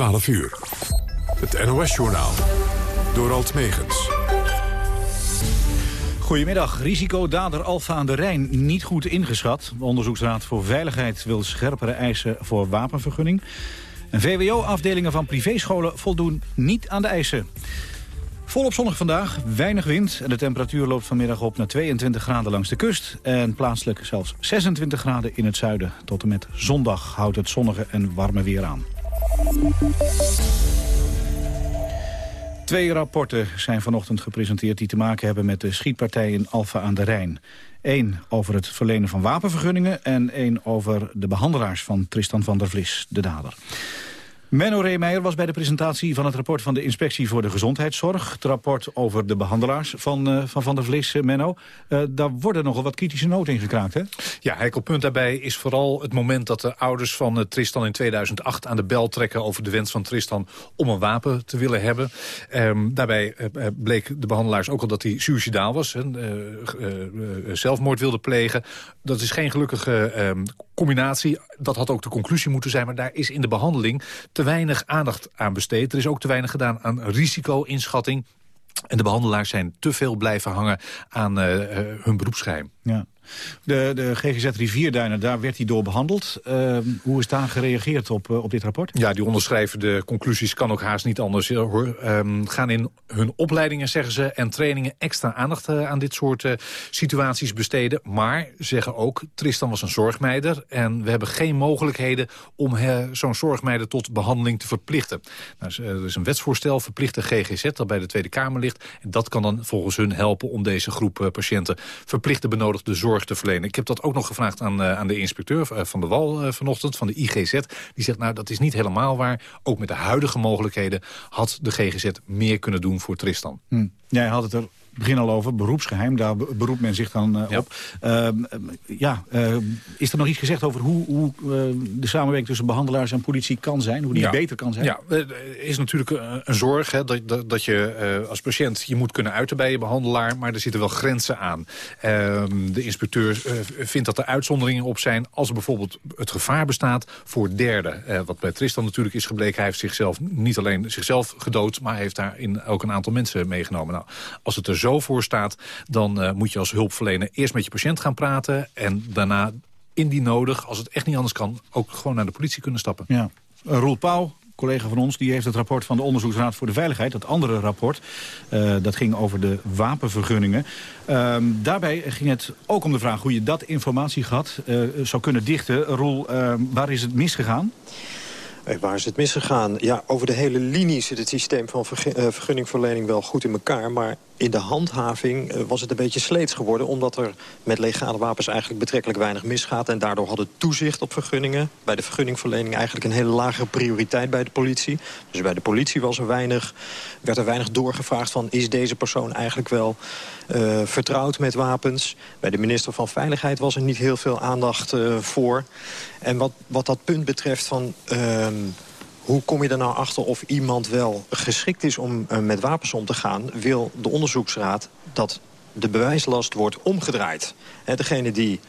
12 uur. Het NOS-journaal. Door Alt Megens. Goedemiddag. Risicodader Alfa aan de Rijn niet goed ingeschat. De Onderzoeksraad voor Veiligheid wil scherpere eisen voor wapenvergunning. En VWO-afdelingen van privéscholen voldoen niet aan de eisen. Volop zonnig vandaag, weinig wind en de temperatuur loopt vanmiddag op naar 22 graden langs de kust. En plaatselijk zelfs 26 graden in het zuiden. Tot en met zondag houdt het zonnige en warme weer aan. Twee rapporten zijn vanochtend gepresenteerd die te maken hebben met de schietpartij in Alfa aan de Rijn. Eén over het verlenen van wapenvergunningen en één over de behandelaars van Tristan van der Vlis, de dader. Menno Reemeijer was bij de presentatie van het rapport van de Inspectie voor de Gezondheidszorg. Het rapport over de behandelaars van uh, van, van der Vlis, uh, Menno. Uh, daar worden nogal wat kritische noten in gekraakt, hè? Ja, heikel punt daarbij is vooral het moment dat de ouders van Tristan in 2008 aan de bel trekken over de wens van Tristan om een wapen te willen hebben. Um, daarbij bleek de behandelaars ook al dat hij suicidaal was, zelfmoord wilde plegen. Dat is geen gelukkige um, combinatie. Dat had ook de conclusie moeten zijn, maar daar is in de behandeling te weinig aandacht aan besteed. Er is ook te weinig gedaan aan risico-inschatting. En de behandelaars zijn te veel blijven hangen aan uh, hun beroepsgeheim. Ja. De, de GGZ Rivierduinen, daar werd hij door behandeld. Uh, hoe is daar gereageerd op, uh, op dit rapport? Ja, die onderschrijven de conclusies, kan ook haast niet anders. Hoor. Um, gaan in hun opleidingen, zeggen ze, en trainingen extra aandacht uh, aan dit soort situaties besteden. Maar, zeggen ook, Tristan was een zorgmeider... en we hebben geen mogelijkheden om zo'n zorgmeider tot behandeling te verplichten. Nou, er is een wetsvoorstel, verplichte GGZ, dat bij de Tweede Kamer ligt. En dat kan dan volgens hun helpen om deze groep patiënten verplichte benodigde zorg te verlenen. Ik heb dat ook nog gevraagd aan, uh, aan de inspecteur uh, van de Wal uh, vanochtend, van de IGZ. Die zegt, nou, dat is niet helemaal waar. Ook met de huidige mogelijkheden had de GGZ meer kunnen doen voor Tristan. Hm. Jij had het er begin al over, beroepsgeheim. Daar beroept men zich dan uh, ja. op. Uh, ja, uh, is er nog iets gezegd over hoe, hoe de samenwerking tussen behandelaars en politie kan zijn? Hoe die ja. beter kan zijn? Ja, er is natuurlijk een zorg hè, dat, dat, dat je als patiënt je moet kunnen uiten bij je behandelaar. Maar er zitten wel grenzen aan. Ehm, de inspecteur vindt dat er uitzonderingen op zijn als er bijvoorbeeld het gevaar bestaat voor derden. wat bij Tristan natuurlijk is gebleken. Hij heeft zichzelf niet alleen zichzelf gedood, maar heeft daarin ook een aantal mensen meegenomen. Nou, als het er zo voor staat... dan uh, moet je als hulpverlener eerst met je patiënt gaan praten... en daarna, indien nodig, als het echt niet anders kan... ook gewoon naar de politie kunnen stappen. Ja. Uh, Roel Pauw, collega van ons, die heeft het rapport van de Onderzoeksraad voor de Veiligheid, dat andere rapport, uh, dat ging over de wapenvergunningen. Uh, daarbij ging het ook om de vraag hoe je dat informatiegat uh, zou kunnen dichten. Roel, waar is het misgegaan? Waar is het misgegaan? Ja, over de hele linie zit het systeem van vergunningverlening wel goed in elkaar. Maar in de handhaving uh, was het een beetje sleets geworden... omdat er met legale wapens eigenlijk betrekkelijk weinig misgaat... en daardoor had het toezicht op vergunningen... bij de vergunningverlening eigenlijk een hele lage prioriteit bij de politie. Dus bij de politie was er weinig, werd er weinig doorgevraagd van... is deze persoon eigenlijk wel uh, vertrouwd met wapens? Bij de minister van Veiligheid was er niet heel veel aandacht uh, voor. En wat, wat dat punt betreft van... Ehm, hoe kom je er nou achter of iemand wel geschikt is om uh, met wapens om te gaan... wil de onderzoeksraad dat de bewijslast wordt omgedraaid. He, degene die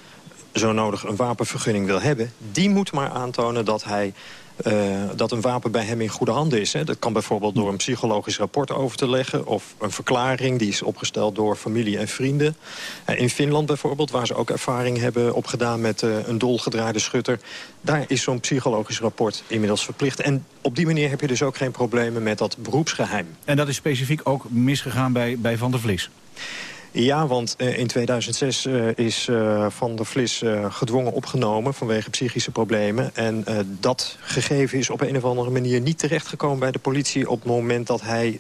zo nodig een wapenvergunning wil hebben... die moet maar aantonen dat hij uh, dat een wapen bij hem in goede handen is. Hè. Dat kan bijvoorbeeld door een psychologisch rapport over te leggen... of een verklaring die is opgesteld door familie en vrienden. Uh, in Finland bijvoorbeeld, waar ze ook ervaring hebben opgedaan... met uh, een dolgedraaide schutter, daar is zo'n psychologisch rapport inmiddels verplicht. En op die manier heb je dus ook geen problemen met dat beroepsgeheim. En dat is specifiek ook misgegaan bij, bij Van der Vlis? Ja, want uh, in 2006 uh, is uh, Van der Vlis gedwongen opgenomen vanwege psychische problemen. En dat gegeven is op een of andere manier niet terechtgekomen bij de politie... op het moment dat hij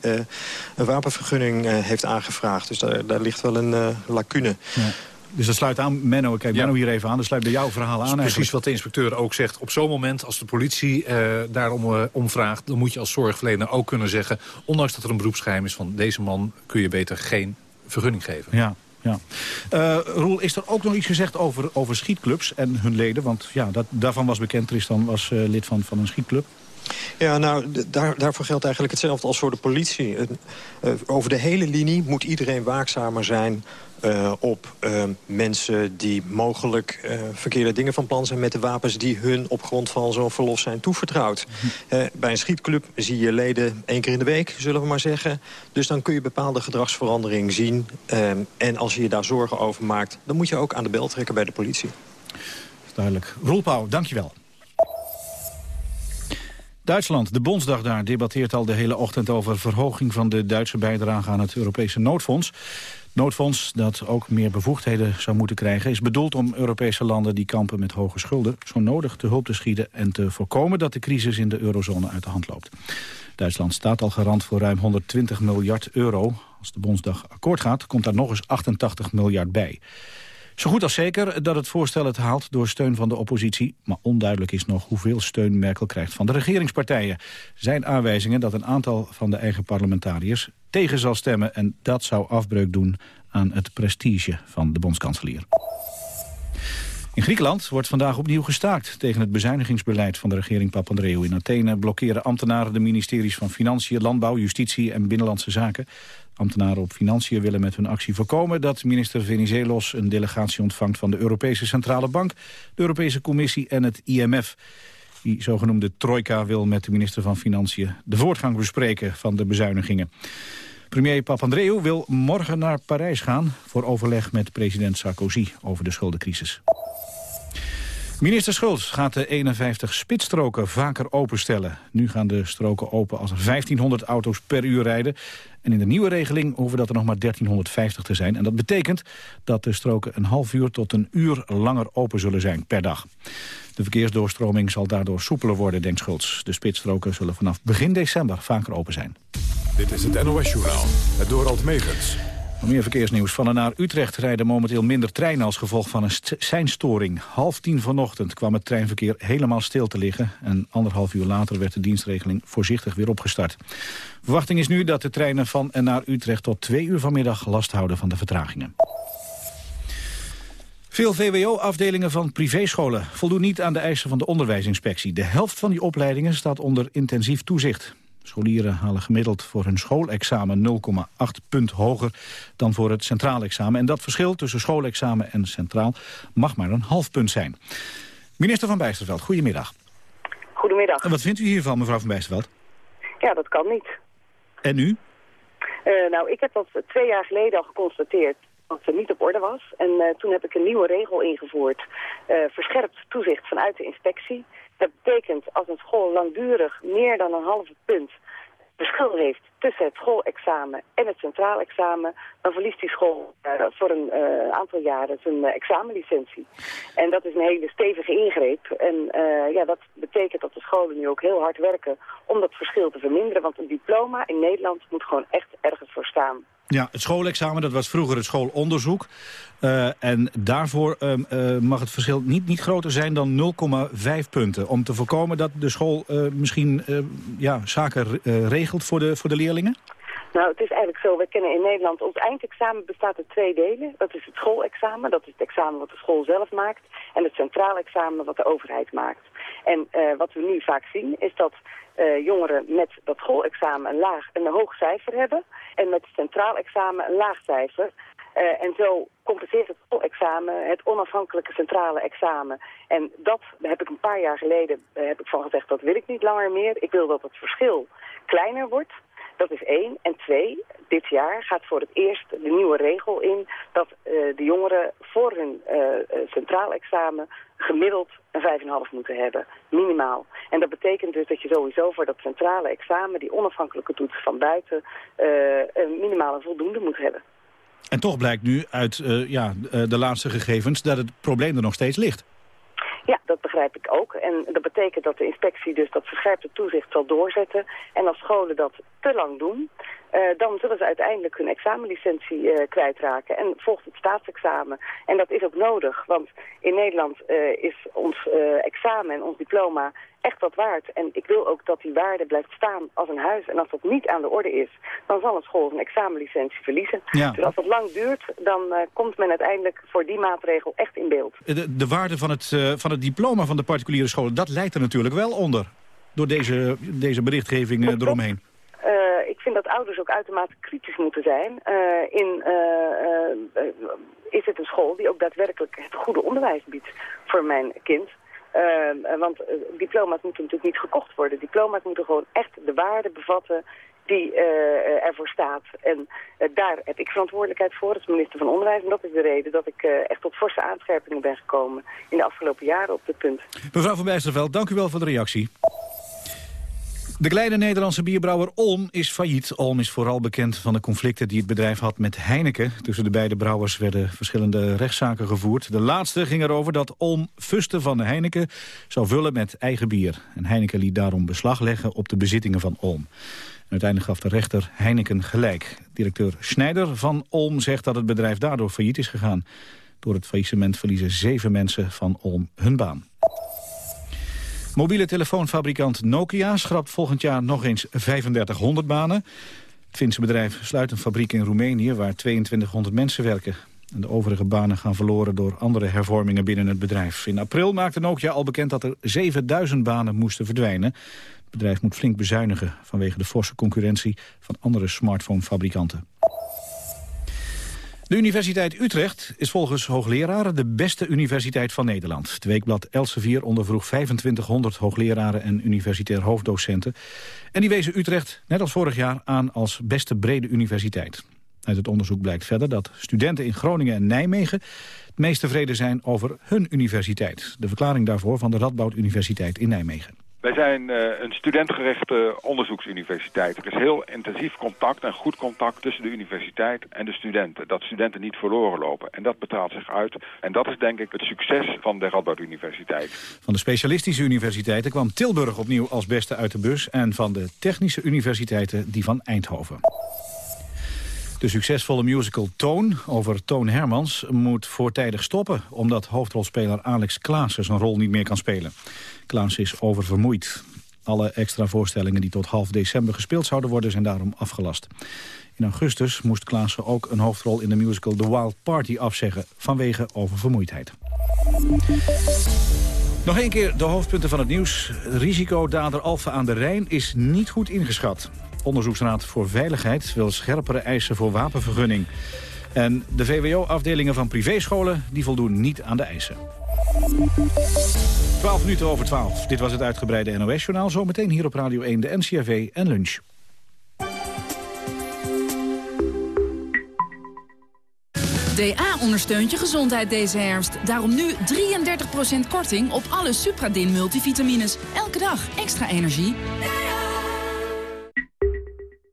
een wapenvergunning heeft aangevraagd. Dus daar, daar ligt wel een lacune. Ja. Dus dat sluit aan, Menno, ik kijk Menno hier even aan, dat sluit bij jouw verhaal aan. Precies wat de inspecteur ook zegt. Op zo'n moment, als de politie uh, daarom om vraagt... dan moet je als zorgverlener ook kunnen zeggen... ondanks dat er een beroepsgeheim is van deze man... kun je beter geen vergunning geven. Ja. Ja. Uh, Roel, is er ook nog iets gezegd over, over schietclubs en hun leden? Want ja, dat, daarvan was bekend, Tristan was uh, lid van, van een schietclub. Ja, nou, daar, daarvoor geldt eigenlijk hetzelfde als voor de politie. Uh, over de hele linie moet iedereen waakzamer zijn uh, op uh, mensen die mogelijk uh, verkeerde dingen van plan zijn... met de wapens die hun op grond van zo'n verlof zijn toevertrouwd. Mhm. bij een schietclub zie je leden één keer in de week, zullen we maar zeggen. Dus dan kun je bepaalde gedragsverandering zien. en als je je daar zorgen over maakt... dan moet je ook aan de bel trekken bij de politie. Duidelijk. Roel Pauw, dankjewel. Duitsland, de Bondsdag daar, debatteert al de hele ochtend over verhoging van de Duitse bijdrage aan het Europese noodfonds. Noodfonds, dat ook meer bevoegdheden zou moeten krijgen... is bedoeld om Europese landen die kampen met hoge schulden... zo nodig te hulp te schieten en te voorkomen dat de crisis in de eurozone uit de hand loopt. Duitsland staat al garant voor ruim 120 miljard euro. Als de Bondsdag akkoord gaat, komt daar nog eens 88 miljard bij. Zo goed als zeker dat het voorstel het haalt door steun van de oppositie. Maar onduidelijk is nog hoeveel steun Merkel krijgt van de regeringspartijen. zijn aanwijzingen dat een aantal van de eigen parlementariërs tegen zal stemmen. En dat zou afbreuk doen aan het prestige van de bondskanselier. In Griekenland wordt vandaag opnieuw gestaakt tegen het bezuinigingsbeleid van de regering Papandreou. In Athene blokkeren ambtenaren de ministeries van Financiën, Landbouw, Justitie en Binnenlandse Zaken. Ambtenaren op Financiën willen met hun actie voorkomen dat minister Venizelos een delegatie ontvangt van de Europese Centrale Bank, de Europese Commissie en het IMF. Die zogenoemde trojka wil met de minister van Financiën de voortgang bespreken van de bezuinigingen. Premier Papandreou wil morgen naar Parijs gaan voor overleg met president Sarkozy over de schuldencrisis. Minister Schultz gaat de 51 spitsstroken vaker openstellen. Nu gaan de stroken open als er 1500 auto's per uur rijden. En in de nieuwe regeling hoeven dat er nog maar 1350 te zijn. En dat betekent dat de stroken een half uur tot een uur langer open zullen zijn per dag. De verkeersdoorstroming zal daardoor soepeler worden, denkt Schultz. De spitsstroken zullen vanaf begin december vaker open zijn. Dit is het NOS-journaal, het Dorald Megens. Meer verkeersnieuws. Van en naar Utrecht rijden momenteel minder treinen als gevolg van een seinstoring. Half tien vanochtend kwam het treinverkeer helemaal stil te liggen. En anderhalf uur later werd de dienstregeling voorzichtig weer opgestart. Verwachting is nu dat de treinen van en naar Utrecht tot twee uur vanmiddag last houden van de vertragingen. Veel VWO-afdelingen van privéscholen voldoen niet aan de eisen van de onderwijsinspectie. De helft van die opleidingen staat onder intensief toezicht. Scholieren halen gemiddeld voor hun schoolexamen 0,8 punt hoger dan voor het centraal examen. En dat verschil tussen schoolexamen en centraal mag maar een half punt zijn. Minister van Bijsterveld, goedemiddag. Goedemiddag. En wat vindt u hiervan, mevrouw van Bijsterveld? Ja, dat kan niet. En u? Uh, nou, ik heb dat twee jaar geleden al geconstateerd dat het niet op orde was. En uh, toen heb ik een nieuwe regel ingevoerd. Uh, verscherpt toezicht vanuit de inspectie. Dat betekent als een school langdurig meer dan een halve punt verschil heeft tussen het schoolexamen en het centraal examen, dan verliest die school uh, voor een uh, aantal jaren zijn uh, examenlicentie. En dat is een hele stevige ingreep. En ja, dat betekent dat de scholen nu ook heel hard werken om dat verschil te verminderen. Want een diploma in Nederland moet gewoon echt ergens voor staan. Ja, het schoolexamen, dat was vroeger het schoolonderzoek. Uh, en daarvoor uh, uh, mag het verschil niet, niet groter zijn dan 0,5 punten. Om te voorkomen dat de school misschien ja, zaken regelt voor de, voor de leerlingen? Nou, het is eigenlijk zo. We kennen in Nederland, ons eindexamen bestaat uit twee delen. Dat is het schoolexamen, dat is het examen wat de school zelf maakt. En het centraal examen wat de overheid maakt. En wat we nu vaak zien is dat uh, jongeren met dat schoolexamen een, laag, een hoog cijfer hebben. En met het centraal examen een laag cijfer. Uh, en zo compenseert het schoolexamen het onafhankelijke centrale examen. En dat heb ik een paar jaar geleden uh, heb ik van gezegd, dat wil ik niet langer meer. Ik wil dat het verschil kleiner wordt. Dat is één. En twee, dit jaar gaat voor het eerst de nieuwe regel in... dat de jongeren voor hun centraal examen gemiddeld een 5,5 moeten hebben. Minimaal. En dat betekent dus dat je sowieso voor dat centrale examen... die onafhankelijke toets van buiten... Uh, een minimale voldoende moet hebben. En toch blijkt nu uit uh, ja, de laatste gegevens dat het probleem er nog steeds ligt. Ja, dat begrijp ik ook. En dat betekent dat de inspectie dus dat verscherpte toezicht zal doorzetten. En als scholen dat te lang doen, uh, dan zullen ze uiteindelijk hun examenlicentie uh, kwijtraken. En volgt het staatsexamen. En dat is ook nodig, want in Nederland uh, is ons examen en ons diploma echt wat waard. En ik wil ook dat die waarde blijft staan als een huis. En als dat niet aan de orde is, dan zal een school zijn examenlicentie verliezen. Ja. Dus als dat lang duurt, dan komt men uiteindelijk voor die maatregel echt in beeld. De, de waarde van het, van het diploma van de particuliere scholen, dat leidt er natuurlijk wel onder. door deze, deze berichtgeving eromheen? Ik vind dat ouders ook uitermate kritisch moeten zijn. in, is het een school die ook daadwerkelijk het goede onderwijs biedt voor mijn kind? want diploma's moeten natuurlijk niet gekocht worden. Diploma's moeten gewoon echt de waarde bevatten die ervoor staat. En daar heb ik verantwoordelijkheid voor als minister van Onderwijs. En dat is de reden dat ik echt tot forse aanscherpingen ben gekomen in de afgelopen jaren op dit punt. Mevrouw van Bijsterveld, dank u wel voor de reactie. De kleine Nederlandse bierbrouwer Olm is failliet. Olm is vooral bekend van de conflicten die het bedrijf had met Heineken. Tussen de beide brouwers werden verschillende rechtszaken gevoerd. De laatste ging erover dat Olm fusten van de Heineken zou vullen met eigen bier. En Heineken liet daarom beslag leggen op de bezittingen van Olm. Uiteindelijk gaf de rechter Heineken gelijk. Directeur Schneider van Olm zegt dat het bedrijf daardoor failliet is gegaan. Door het faillissement verliezen zeven mensen van Olm hun baan. Mobiele telefoonfabrikant Nokia schrapt volgend jaar nog eens 3500 banen. Het Finse bedrijf sluit een fabriek in Roemenië waar 2200 mensen werken. En de overige banen gaan verloren door andere hervormingen binnen het bedrijf. In april maakte Nokia al bekend dat er 7000 banen moesten verdwijnen. Het bedrijf moet flink bezuinigen vanwege de forse concurrentie van andere smartphonefabrikanten. De Universiteit Utrecht is volgens hoogleraren de beste universiteit van Nederland. Het weekblad Elsevier ondervroeg 2500 hoogleraren en universitair hoofddocenten. En die wezen Utrecht, net als vorig jaar, aan als beste brede universiteit. Uit het onderzoek blijkt verder dat studenten in Groningen en Nijmegen... het meest tevreden zijn over hun universiteit. De verklaring daarvoor van de Radboud Universiteit in Nijmegen. Wij zijn uh, een studentgerichte onderzoeksuniversiteit. Er is heel intensief contact en goed contact tussen de universiteit en de studenten. Dat studenten niet verloren lopen. En dat betaalt zich uit. En dat is denk ik het succes van de Radboud Universiteit. Van de specialistische universiteiten kwam Tilburg opnieuw als beste uit de bus. En van de technische universiteiten die van Eindhoven. De succesvolle musical Toon over Toon Hermans moet voortijdig stoppen... omdat hoofdrolspeler Alex Klaassen zijn rol niet meer kan spelen. Klaas is oververmoeid. Alle extra voorstellingen die tot half december gespeeld zouden worden... zijn daarom afgelast. In augustus moest Klaassen ook een hoofdrol in de musical The Wild Party afzeggen... vanwege oververmoeidheid. Nog een keer de hoofdpunten van het nieuws. Risicodader Alfa aan de Rijn is niet goed ingeschat. Onderzoeksraad voor Veiligheid wil scherpere eisen voor wapenvergunning. En de VWO-afdelingen van privéscholen die voldoen niet aan de eisen. 12 minuten over 12. Dit was het uitgebreide NOS-journaal. Zometeen hier op Radio 1 de NCRV en lunch. DA ondersteunt je gezondheid deze herfst. Daarom nu 33% korting op alle Supradin multivitamines. Elke dag extra energie.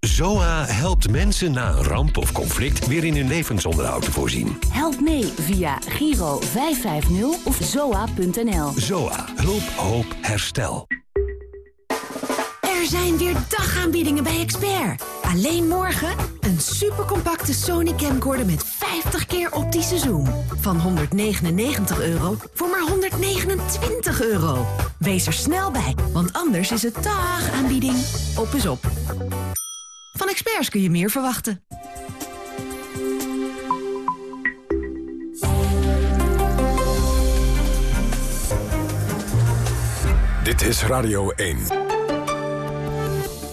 ZOA helpt mensen na een ramp of conflict weer in hun levensonderhoud te voorzien. Help mee via Giro 550 of zoa.nl. ZOA. Hulp, hoop, herstel. Er zijn weer dagaanbiedingen bij Expert. Alleen morgen een supercompacte Sony camcorder met 50 keer optische zoom. Van 199 euro voor maar 129 euro. Wees er snel bij, want anders is het dagaanbieding op is op. Van experts kun je meer verwachten. Dit is Radio 1.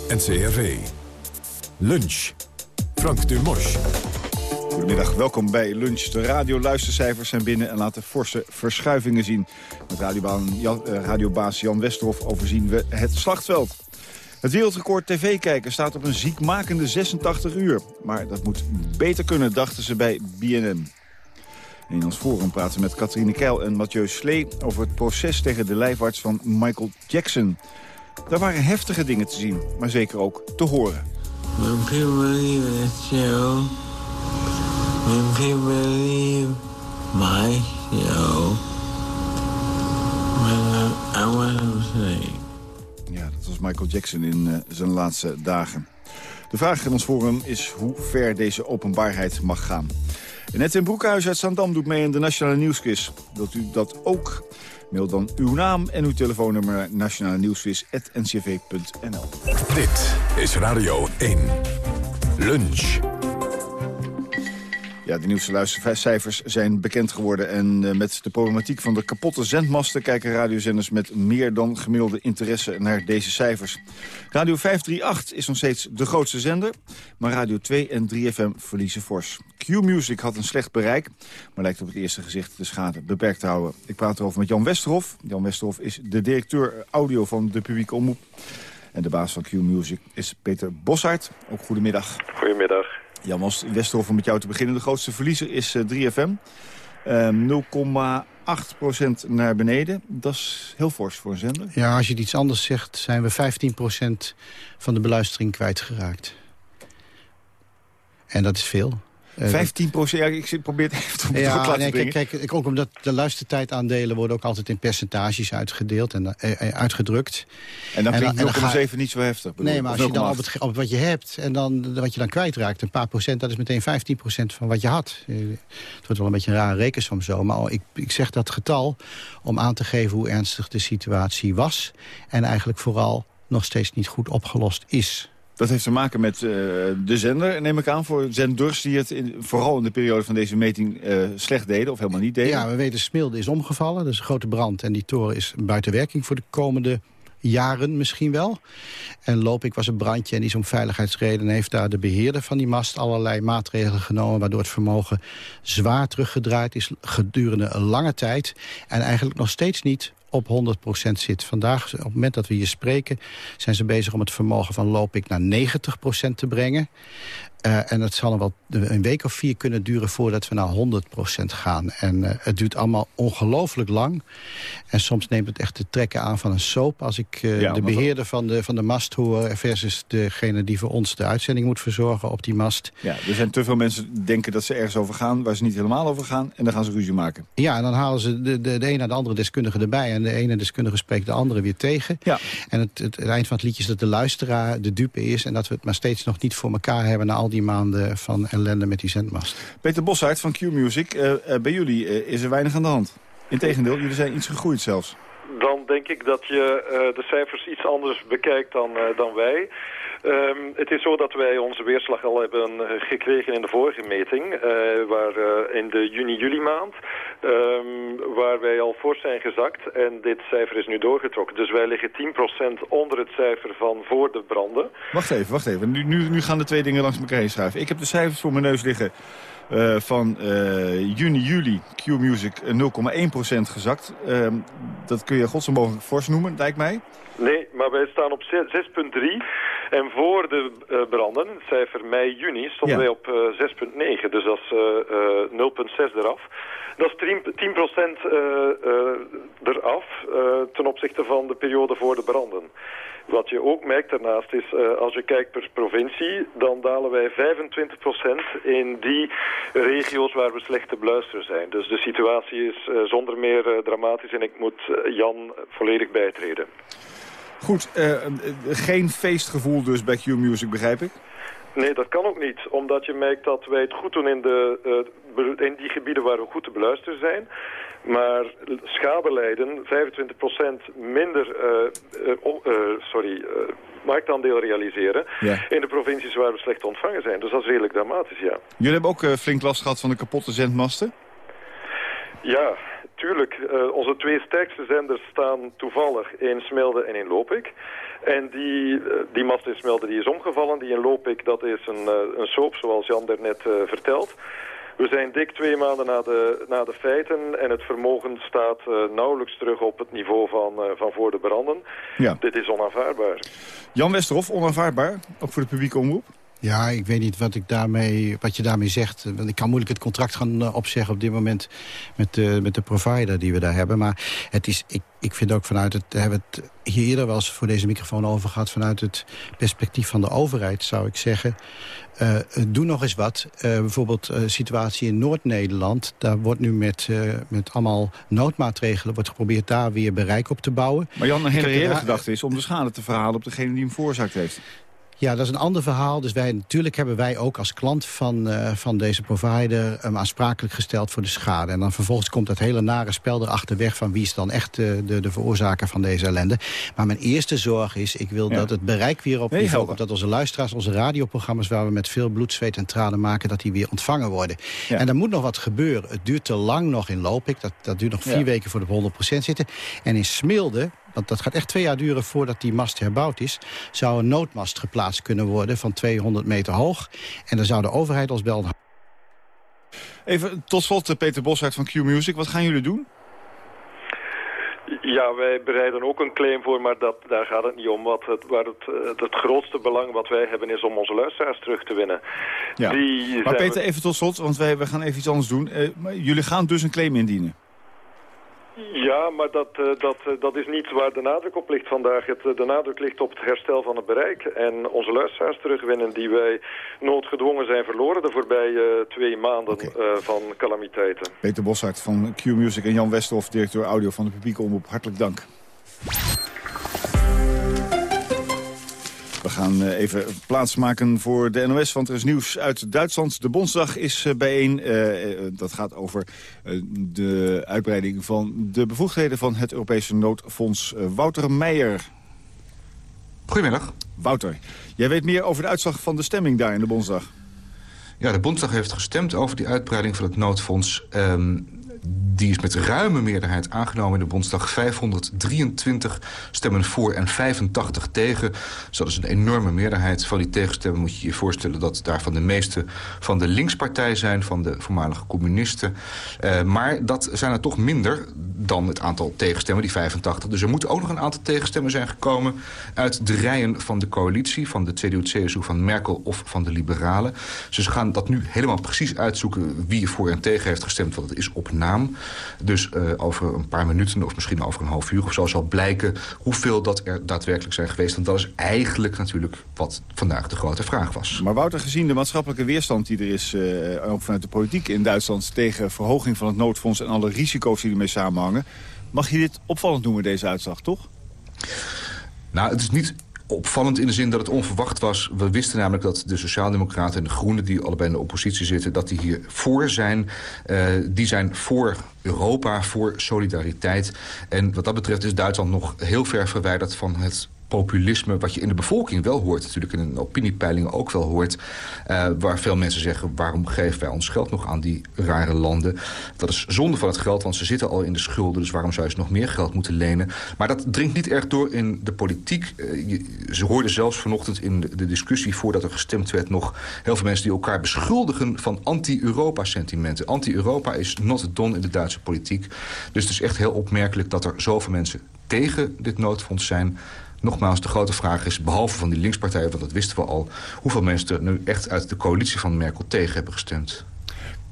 NCRV. Lunch. Frank Dumos. Goedemiddag, welkom bij Lunch. De radioluistercijfers zijn binnen en laten forse verschuivingen zien. Met Jan, eh, radiobaas Jan Westerhof overzien we het slachtveld. Het wereldrecord tv-kijken staat op een ziekmakende 86 uur. Maar dat moet beter kunnen, dachten ze bij BNM. In ons forum praten met Katrine Keil en Mathieu Slee... over het proces tegen de lijfarts van Michael Jackson. Daar waren heftige dingen te zien, maar zeker ook te horen. When believe my I say... Michael Jackson in uh, zijn laatste dagen. De vraag in ons forum is hoe ver deze openbaarheid mag gaan. En net in Broekhuis uit Zandam doet mee in de Nationale Nieuwsquiz. Wilt u dat ook? Mail dan uw naam en uw telefoonnummer naar nationale nieuwsquiz.ncv.nl. Dit is Radio 1. Lunch. Ja, de nieuwste luistercijfers zijn bekend geworden. En uh, met de problematiek van de kapotte zendmasten... kijken radiozenders met meer dan gemiddelde interesse naar deze cijfers. Radio 538 is nog steeds de grootste zender. Maar Radio 2 en 3FM verliezen fors. Q-Music had een slecht bereik, maar lijkt op het eerste gezicht de schade beperkt te houden. Ik praat erover met Jan Westerhof. Jan Westerhof is de directeur audio van de publieke omroep. En de baas van Q-Music is Peter Bossart. Ook goedemiddag. Goedemiddag. Jan Westerhof, om met jou te beginnen. De grootste verliezer is 3FM. Uh, 0,8% naar beneden. Dat is heel fors voor een zender. Ja, als je iets anders zegt, zijn we 15% van de beluistering kwijtgeraakt. En dat is veel. 15 procent, ja, ik probeer het even ja, te nee, kijk, kijk, ook omdat de luistertijdaandelen worden ook altijd in percentages uitgedeeld en uh, uitgedrukt. En dan klinkt 0,7 niet zo heftig. Nee, maar als je dan op, het, op wat je hebt en dan wat je dan kwijtraakt, een paar procent, dat is meteen 15 procent van wat je had. Het wordt wel een beetje een rare rekensom zo, maar ik, ik zeg dat getal om aan te geven hoe ernstig de situatie was en eigenlijk vooral nog steeds niet goed opgelost is. Dat heeft te maken met uh, de zender, neem ik aan, voor zenders die het in, vooral in de periode van deze meting uh, slecht deden of helemaal niet deden. Ja, we weten Smilde is omgevallen, is een grote brand en die toren is buiten werking voor de komende jaren misschien wel. En loop ik was een brandje en is om veiligheidsredenen... heeft daar de beheerder van die mast allerlei maatregelen genomen... waardoor het vermogen zwaar teruggedraaid is gedurende een lange tijd... en eigenlijk nog steeds niet op 100% zit. Vandaag, op het moment dat we hier spreken... zijn ze bezig om het vermogen van Lopik naar 90% te brengen. Uh, en het zal nog wel een week of vier kunnen duren voordat we naar 100% gaan. En uh, het duurt allemaal ongelooflijk lang. En soms neemt het echt de trekken aan van een soap. Als ik uh, ja, de beheerder van de, van de mast hoor... versus degene die voor ons de uitzending moet verzorgen op die mast. Ja, er zijn te veel mensen die denken dat ze ergens over gaan... waar ze niet helemaal over gaan. En dan gaan ze ruzie maken. Ja, en dan halen ze de, de, de een naar de andere deskundige erbij. En de ene deskundige spreekt de andere weer tegen. Ja. En het, het, het eind van het liedje is dat de luisteraar de dupe is... en dat we het maar steeds nog niet voor elkaar hebben... na al die maanden van ellende met die zendmast. Peter Bosuit van Q-Music, uh, uh, bij jullie uh, is er weinig aan de hand. Integendeel, jullie zijn iets gegroeid zelfs. Dan denk ik dat je de cijfers iets anders bekijkt dan, dan wij. Um, het is zo dat wij onze weerslag al hebben gekregen in de vorige meting, uh, waar uh, in de juni-juli maand, um, waar wij al voor zijn gezakt en dit cijfer is nu doorgetrokken. Dus wij liggen 10% onder het cijfer van voor de branden. Wacht even, wacht even. Nu, nu, nu gaan de twee dingen langs elkaar heen schuiven. Ik heb de cijfers voor mijn neus liggen. Uh, van uh, juni, juli, Q-Music 0,1% gezakt. Uh, dat kun je godsonmogelijk fors noemen, lijkt mij. Nee, maar wij staan op 6,3. En voor de branden, cijfer mei-juni, stonden ja. wij op uh, 6,9. Dus dat is uh, 0,6 eraf. Dat is 10%, 10 eraf ten opzichte van de periode voor de branden. Wat je ook merkt daarnaast is, als je kijkt per provincie, dan dalen wij 25% in die regio's waar we slecht te beluisteren zijn. Dus de situatie is zonder meer dramatisch en ik moet Jan volledig bijtreden. Goed, geen feestgevoel dus bij Q-Music, begrijp ik? Nee, dat kan ook niet. Omdat je merkt dat wij het goed doen in, de, uh, in die gebieden waar we goed te beluisteren zijn. Maar schade lijden, 25% minder uh, uh, sorry, marktaandeel realiseren... Ja. in de provincies waar we slecht ontvangen zijn. Dus dat is redelijk dramatisch, ja. Jullie hebben ook flink last gehad van de kapotte zendmasten? Ja, tuurlijk. Uh, onze twee sterkste zenders staan toevallig in Smilde en in Lopik. En die, uh, die mast in Smilde die is omgevallen. Die in Lopik, dat is een, uh, een soap, zoals Jan daarnet vertelt. We zijn dik twee maanden na de, na de feiten en het vermogen staat nauwelijks terug op het niveau van, van voor de branden. Ja. Dit is onaanvaardbaar. Jan Westerhof, onaanvaardbaar, ook voor de publieke omroep? Ja, ik weet niet wat, ik daarmee, wat je daarmee zegt. Want ik kan moeilijk het contract gaan uh, opzeggen op dit moment met de, met de provider die we daar hebben. Maar het is, ik, ik vind ook vanuit het, hebben het hier eerder wel eens voor deze microfoon over gehad. Vanuit het perspectief van de overheid zou ik zeggen. Uh, doe nog eens wat. Uh, bijvoorbeeld uh, situatie in Noord-Nederland. Daar wordt nu met, met allemaal noodmaatregelen wordt geprobeerd daar weer bereik op te bouwen. Maar Jan, een hele gedachte is om de schade te verhalen op degene die hem veroorzaakt heeft. Ja, dat is een ander verhaal. Dus wij, natuurlijk hebben wij ook als klant van, uh, van deze provider... hem aansprakelijk gesteld voor de schade. En dan vervolgens komt dat hele nare spel erachter weg... van wie is dan echt uh, de, de veroorzaker van deze ellende. Maar mijn eerste zorg is, ik wil ja. dat het bereik weer op niveau... Nee, dat onze luisteraars, onze radioprogramma's... waar we met veel bloed, zweet en tranen maken... dat die weer ontvangen worden. Ja. En er moet nog wat gebeuren. Het duurt te lang nog in Loopik. Dat, dat duurt nog vier ja. weken voor de 100% zitten. En in Smilde want dat gaat echt twee jaar duren voordat die mast herbouwd is... zou een noodmast geplaatst kunnen worden van 200 meter hoog. En dan zou de overheid ons belden. Even tot slot, Peter Boshart van Q-Music. Wat gaan jullie doen? Ja, wij bereiden ook een claim voor, maar dat, daar gaat het niet om. Wat het, waar het, het, het grootste belang wat wij hebben is om onze luisteraars terug te winnen. Ja. Die maar Peter, we... even tot slot, want wij, we gaan even iets anders doen. Uh, jullie gaan dus een claim indienen? Ja, maar dat, uh, dat, uh, dat is niet waar de nadruk op ligt vandaag. Het, uh, de nadruk ligt op het herstel van het bereik. En onze luisteraars terugwinnen die wij noodgedwongen zijn verloren... de voorbije twee maanden okay. van calamiteiten. Peter Boshart van Q-Music en Jan Westerhof, directeur audio van de publieke omroep. Hartelijk dank. We gaan eh, even plaatsmaken voor de NOS, want er is nieuws uit Duitsland. De Bondsdag is eh, bijeen. Uh, dat gaat over de uitbreiding van de bevoegdheden van het Europese noodfonds. Wouter Meijer. Goedemiddag. Wouter, jij weet meer over de uitslag van de stemming daar in de Bondsdag. Ja, de Bondsdag heeft gestemd over die uitbreiding van het noodfonds. Um, die is met ruime meerderheid aangenomen in de Bondsdag. 523 stemmen voor en 85 tegen. Dus dat is een enorme meerderheid. Van die tegenstemmen moet je je voorstellen... dat daarvan de meeste van de linkspartij zijn... van de voormalige communisten. Uh, maar dat zijn er toch minder dan het aantal tegenstemmen, die 85. Dus er moeten ook nog een aantal tegenstemmen zijn gekomen... uit de rijen van de coalitie, van de CDU-CSU, van Merkel of van de Liberalen. Dus ze gaan dat nu helemaal precies uitzoeken... wie voor en tegen heeft gestemd, want het is op naam. Dus uh, over een paar minuten of misschien over een half uur of zo... zal blijken hoeveel dat er daadwerkelijk zijn geweest. Want dat is eigenlijk natuurlijk wat vandaag de grote vraag was. Maar Wouter, gezien de maatschappelijke weerstand die er is... Uh, ook vanuit de politiek in Duitsland... tegen verhoging van het noodfonds en alle risico's die ermee samenhangen... mag je dit opvallend noemen, deze uitslag, toch? Nou, het is niet opvallend in de zin dat het onverwacht was. We wisten namelijk dat de Sociaaldemocraten en de Groenen... die allebei in de oppositie zitten, dat die hier voor zijn. Uh, die zijn voor Europa, voor solidariteit. En wat dat betreft is Duitsland nog heel ver verwijderd van het populisme... wat je in de bevolking wel hoort, natuurlijk in een opiniepeilingen ook wel hoort... Uh, waar veel mensen zeggen, waarom geven wij ons geld nog aan die rare landen? Dat is zonde van het geld, want ze zitten al in de schulden... dus waarom zou je nog meer geld moeten lenen? Maar dat dringt niet erg door in de politiek. Je, ze hoorden zelfs vanochtend in de, discussie voordat er gestemd werd... nog heel veel mensen die elkaar beschuldigen van anti-Europa-sentimenten. Anti-Europa is not done in de Duitse politiek. Dus het is echt heel opmerkelijk dat er zoveel mensen tegen dit noodfonds zijn... Nogmaals, de grote vraag is, behalve van die linkspartijen... want dat wisten we al, hoeveel mensen er nu echt uit de coalitie van Merkel tegen hebben gestemd?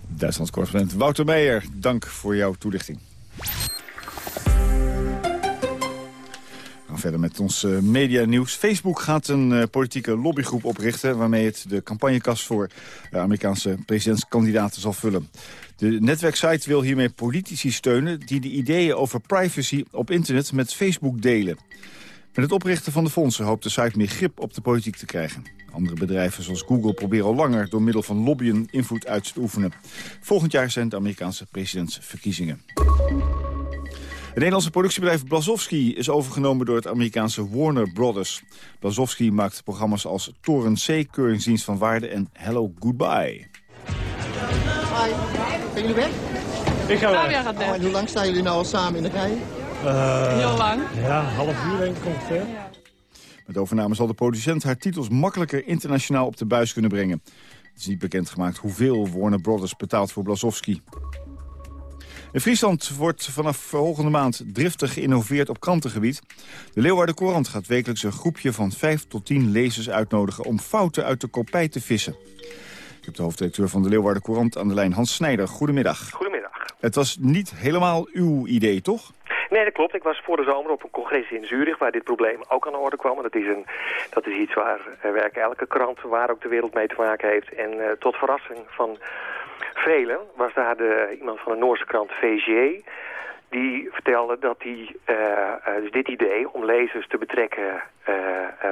Duitslands correspondent Wouter Meijer, dank voor jouw toelichting. verder met ons uh, media-nieuws. Facebook gaat een uh, politieke lobbygroep oprichten... waarmee het de campagnekas voor de Amerikaanse presidentskandidaten zal vullen. De netwerksite wil hiermee politici steunen... die de ideeën over privacy op internet met Facebook delen. Met het oprichten van de fondsen hoopt de site meer grip op de politiek te krijgen. Andere bedrijven zoals Google proberen al langer door middel van lobbyen invloed uit te oefenen. Volgend jaar zijn de Amerikaanse presidentsverkiezingen. Het Nederlandse productiebedrijf Blazowski is overgenomen door het Amerikaanse Warner Brothers. Blazowski maakt programma's als Toren C, Keuringsdienst van Waarde en Hello Goodbye. Hi, gaan jullie weg? Ik ga weg. Oh, en hoe lang staan jullie nou al samen in de rij? Uh, Heel lang. Ja, half uur denk ik ongeveer. Met overname zal de producent haar titels makkelijker internationaal op de buis kunnen brengen. Het is niet bekendgemaakt hoeveel Warner Brothers betaalt voor Blazowski. In Friesland wordt vanaf volgende maand driftig geïnnoveerd op krantengebied. De Leeuwarden Courant gaat wekelijks een groepje van 5 tot 10 lezers uitnodigen... om fouten uit de kopij te vissen. Ik heb de hoofddirecteur van de Leeuwarden Courant aan de lijn, Hans Snijder. Goedemiddag. Goedemiddag. Het was niet helemaal uw idee, toch? Nee, dat klopt. Ik was voor de zomer op een congres in Zurich waar dit probleem ook aan de orde kwam. En dat is, een, dat is iets waar werken elke krant, waar ook de wereld mee te maken heeft. En uh, tot verrassing van velen was daar de, iemand van de Noorse krant VG die vertelde dat hij uh, dus dit idee om lezers te betrekken uh,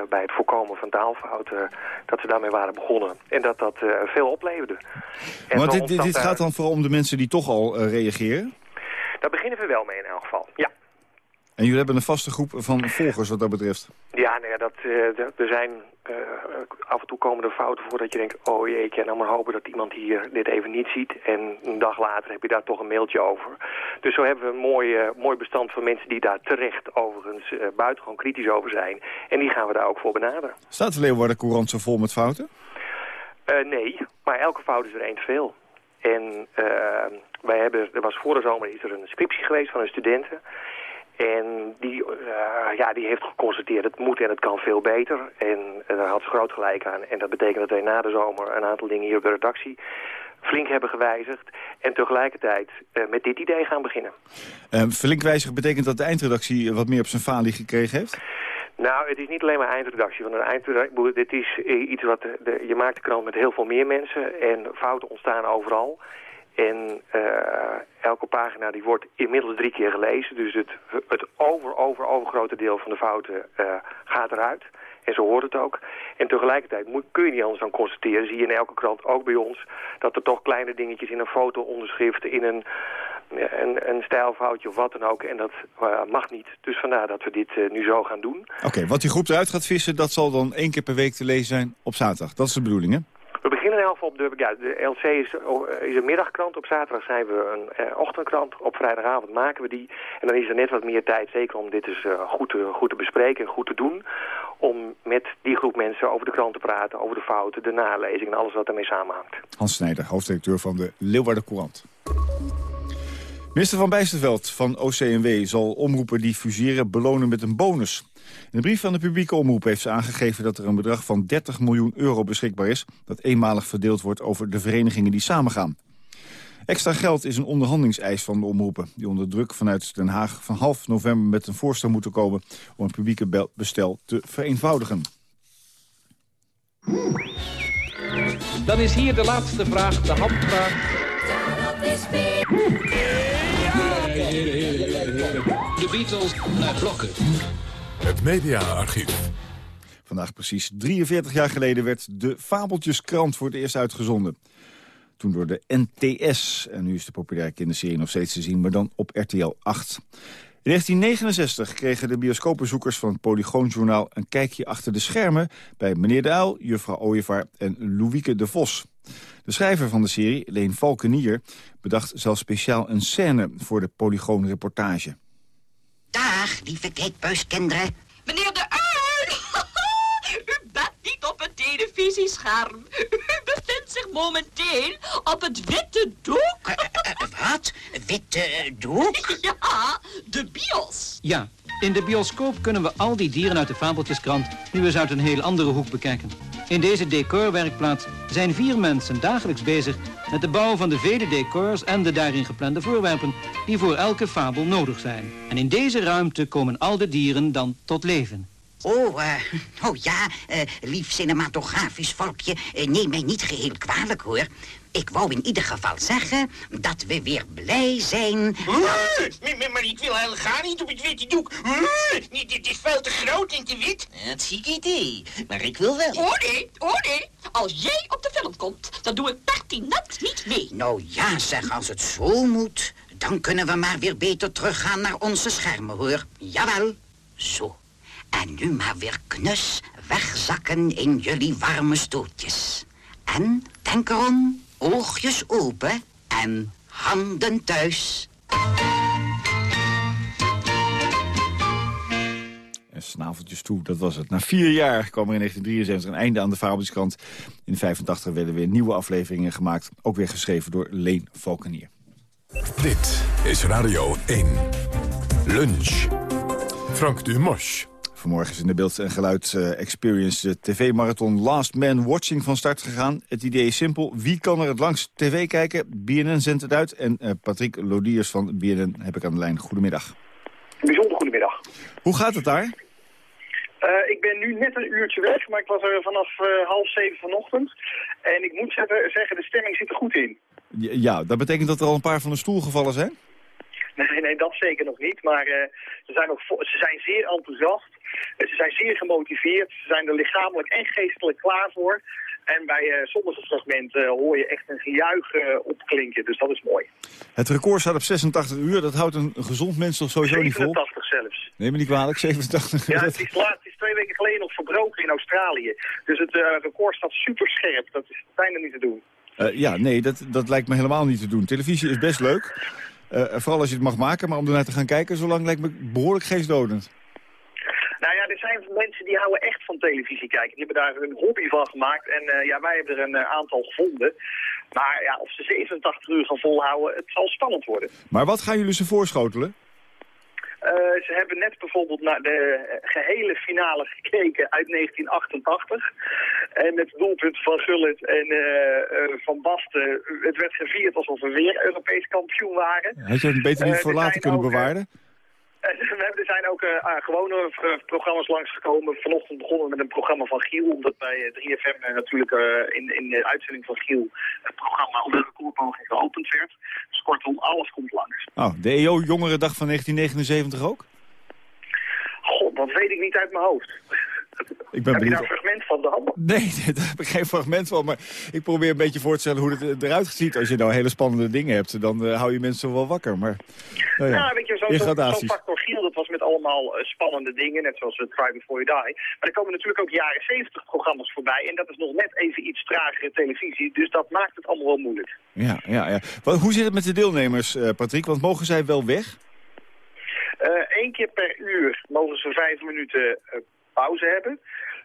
bij het voorkomen van taalfouten, dat ze daarmee waren begonnen. En dat dat veel opleverde. En dit, dit, dit gaat dan vooral om de mensen die toch al reageren? Daar beginnen we wel mee in elk geval, ja. En jullie hebben een vaste groep van volgers wat dat betreft? Ja, nou dat, er zijn uh, af en toe komen er fouten voor dat je denkt... oh jeetje, nou maar hopen dat iemand hier dit even niet ziet. En een dag later heb je daar toch een mailtje over. Dus zo hebben we een mooi, uh, mooi bestand van mensen die daar terecht overigens uh, buitengewoon kritisch over zijn. En die gaan we daar ook voor benaderen. Staat de Leeuwarden Courant zo vol met fouten? nee, maar elke fout is er één te veel. En wij hebben, er was voor de zomer is er een scriptie geweest van een studenten... En die, uh, ja, die heeft geconstateerd, het moet en het kan veel beter. En daar had ze groot gelijk aan. En dat betekent dat wij na de zomer een aantal dingen hier op de redactie flink hebben gewijzigd. En tegelijkertijd uh, met dit idee gaan beginnen. flink wijzigen betekent dat de eindredactie wat meer op zijn falie gekregen heeft? Nou, het is niet alleen maar eindredactie. Want een eindredactie, dit is iets wat... De, je maakt de krant met heel veel meer mensen. En fouten ontstaan overal. En uh, elke pagina die wordt inmiddels drie keer gelezen. Dus het, het over, over, overgrote deel van de fouten gaat eruit. En zo hoort het ook. En tegelijkertijd moet, kun je niet anders dan constateren, zie je in elke krant, ook bij ons, dat er toch kleine dingetjes in een foto-onderschrift, in een, een, een stijlfoutje of wat dan ook. En dat uh, mag niet. Dus vandaar dat we dit uh, nu zo gaan doen. Oké, wat die groep eruit gaat vissen, dat zal dan één keer per week te lezen zijn op zaterdag. Dat is de bedoeling, hè? We beginnen in op de... Ja, de LC is, is een middagkrant. Op zaterdag zijn we een eh, ochtendkrant. Op vrijdagavond maken we die. En dan is er net wat meer tijd, zeker om dit eens uh, goed, te, goed te bespreken en goed te doen. Om met die groep mensen over de krant te praten, over de fouten, de nalezing en alles wat ermee samenhangt. Hans Snijder, hoofddirecteur van de Leeuwarden Courant. Minister van Bijsterveld van OCMW zal omroepen die fuseren belonen met een bonus. In de brief van de publieke omroep heeft ze aangegeven dat er een bedrag van 30 miljoen euro beschikbaar is... dat eenmalig verdeeld wordt over de verenigingen die samengaan. Extra geld is een onderhandelingseis van de omroepen... die onder druk vanuit Den Haag van half november met een voorstel moeten komen... om het publieke bestel te vereenvoudigen. Dan is hier de laatste vraag, de handvraag. De Beatles naar blokken. Het mediaarchief. Vandaag precies 43 jaar geleden werd de Fabeltjeskrant voor het eerst uitgezonden. Toen door de NTS. En nu is de populaire kinderserie nog steeds te zien, maar dan op RTL 8. In 1969 kregen de bioscoopbezoekers van het Polygoonjournaal... een kijkje achter de schermen bij meneer De Uil, juffrouw Ooyevaar en Louieke de Vos. De schrijver van de serie, Leen Valkenier, bedacht zelfs speciaal een scène voor de Polygoon-reportage. Dag, lieve kijkbuiskinderen. Meneer de Uil, u bent niet op het televisiescherm. U bevindt zich momenteel op het witte doek. Uh, uh, wat? Witte doek? Ja, de bios. Ja, in de bioscoop kunnen we al die dieren uit de Fabeltjeskrant nu eens uit een heel andere hoek bekijken. In deze decorwerkplaats zijn vier mensen dagelijks bezig met de bouw van de vele decors en de daarin geplande voorwerpen die voor elke fabel nodig zijn. En in deze ruimte komen al de dieren dan tot leven. Oh, uh, oh ja, uh, lief cinematografisch volkje, uh, neem mij niet geheel kwalijk hoor. Ik wou in ieder geval zeggen dat we weer blij zijn. Maar, maar, ik wil helemaal niet op het witte doek. Niet, dit is veel te groot en te wit. Dat zie ik idee, maar ik wil wel. Oh nee, oh nee. Als jij op de film komt, dan doe ik pertinent niet mee. Nou ja, zeg, als het zo moet, dan kunnen we maar weer beter teruggaan naar onze schermen, hoor. Jawel, zo. En nu maar weer knus wegzakken in jullie warme stootjes. En denk erom, oogjes open en handen thuis. En snaveltjes toe, dat was het. Na vier jaar kwam er in 1973 een einde aan de Fabeltjeskrant. In 85 werden weer nieuwe afleveringen gemaakt. Ook weer geschreven door Leen Valkenier. Dit is Radio 1. Lunch. Frank Dumosch. Vanmorgen is in de beeld- en geluid uh, experience de tv-marathon Last Man Watching van start gegaan. Het idee is simpel. Wie kan er het langst tv kijken? BNN zendt het uit. En uh, Patrick Lodiers van BNN heb ik aan de lijn. Goedemiddag. Bijzonder goedemiddag. Hoe gaat het daar? Uh, ik ben nu net een uurtje weg, maar ik was er vanaf half zeven vanochtend. En ik moet zeggen, de stemming zit er goed in. Ja, dat betekent dat er al een paar van de stoel gevallen zijn? Nee, nee, dat zeker nog niet. Maar eh, ze, zijn ook ze zijn zeer enthousiast. Eh, ze zijn zeer gemotiveerd. Ze zijn er lichamelijk en geestelijk klaar voor. En bij eh, sommige fragmenten hoor je echt een gejuich eh, opklinken. Dus dat is mooi. Het record staat op 86 uur. Dat houdt een gezond mens toch sowieso niet vol? 87 zelfs. Neem me niet kwalijk, 87 uur. Ja, het is, laat, het is twee weken geleden nog verbroken in Australië. Dus het eh, record staat super scherp. Dat is bijna niet te doen. Eh, ja, nee, dat, dat lijkt me helemaal niet te doen. Televisie is best leuk. Eh, vooral als je het mag maken, maar om ernaar te gaan kijken... zolang lijkt me behoorlijk geestdodend. Zijn mensen die houden echt van televisie kijken. Die hebben daar hun hobby van gemaakt. En eh, ja, wij hebben er een eh, aantal gevonden. Maar ja, of ze 87 uur gaan volhouden, het zal spannend worden. Maar wat gaan jullie ze voorschotelen? Eh, ze hebben net bijvoorbeeld naar de eh, gehele finale gekeken uit 1988. En het doelpunt van Gullit en Van Basten. Het werd gevierd alsof we weer Europees kampioen waren. Had je het beter niet voor er later kunnen ook, bewaren? We er zijn ook eh, ah, gewone eh, programma's langsgekomen. Vanochtend begonnen we met een programma van Giel, omdat bij eh, 3FM eh, natuurlijk in, in de uitzending van Giel het programma op de recordpoging geopend werd. Dus kortom, alles komt langs. Oh, de EO Jongerendag van 1979 ook? God, dat weet ik niet uit mijn hoofd. Ik ben heb je daar een fragment van de hand? Nee, daar heb ik geen fragment van. Maar ik probeer een beetje voor te stellen hoe het eruit ziet. Als je nou hele spannende dingen hebt, dan eh, hou je mensen wel wakker. Maar, nou ja, Ja, weet je, zo'n zo, zo gradaties. factor Giel, dat was met allemaal eh, spannende dingen, net zoals uh, Try Before You Die. Maar er komen natuurlijk ook jaren 70 programma's voorbij en dat is nog net even iets tragere televisie, dus dat maakt het allemaal wel moeilijk. Ja, ja, ja. Wat, hoe zit het met de deelnemers, eh, Patrick? Want mogen zij wel weg? Eén Eh, keer per uur mogen ze vijf minuten eh, pauze hebben.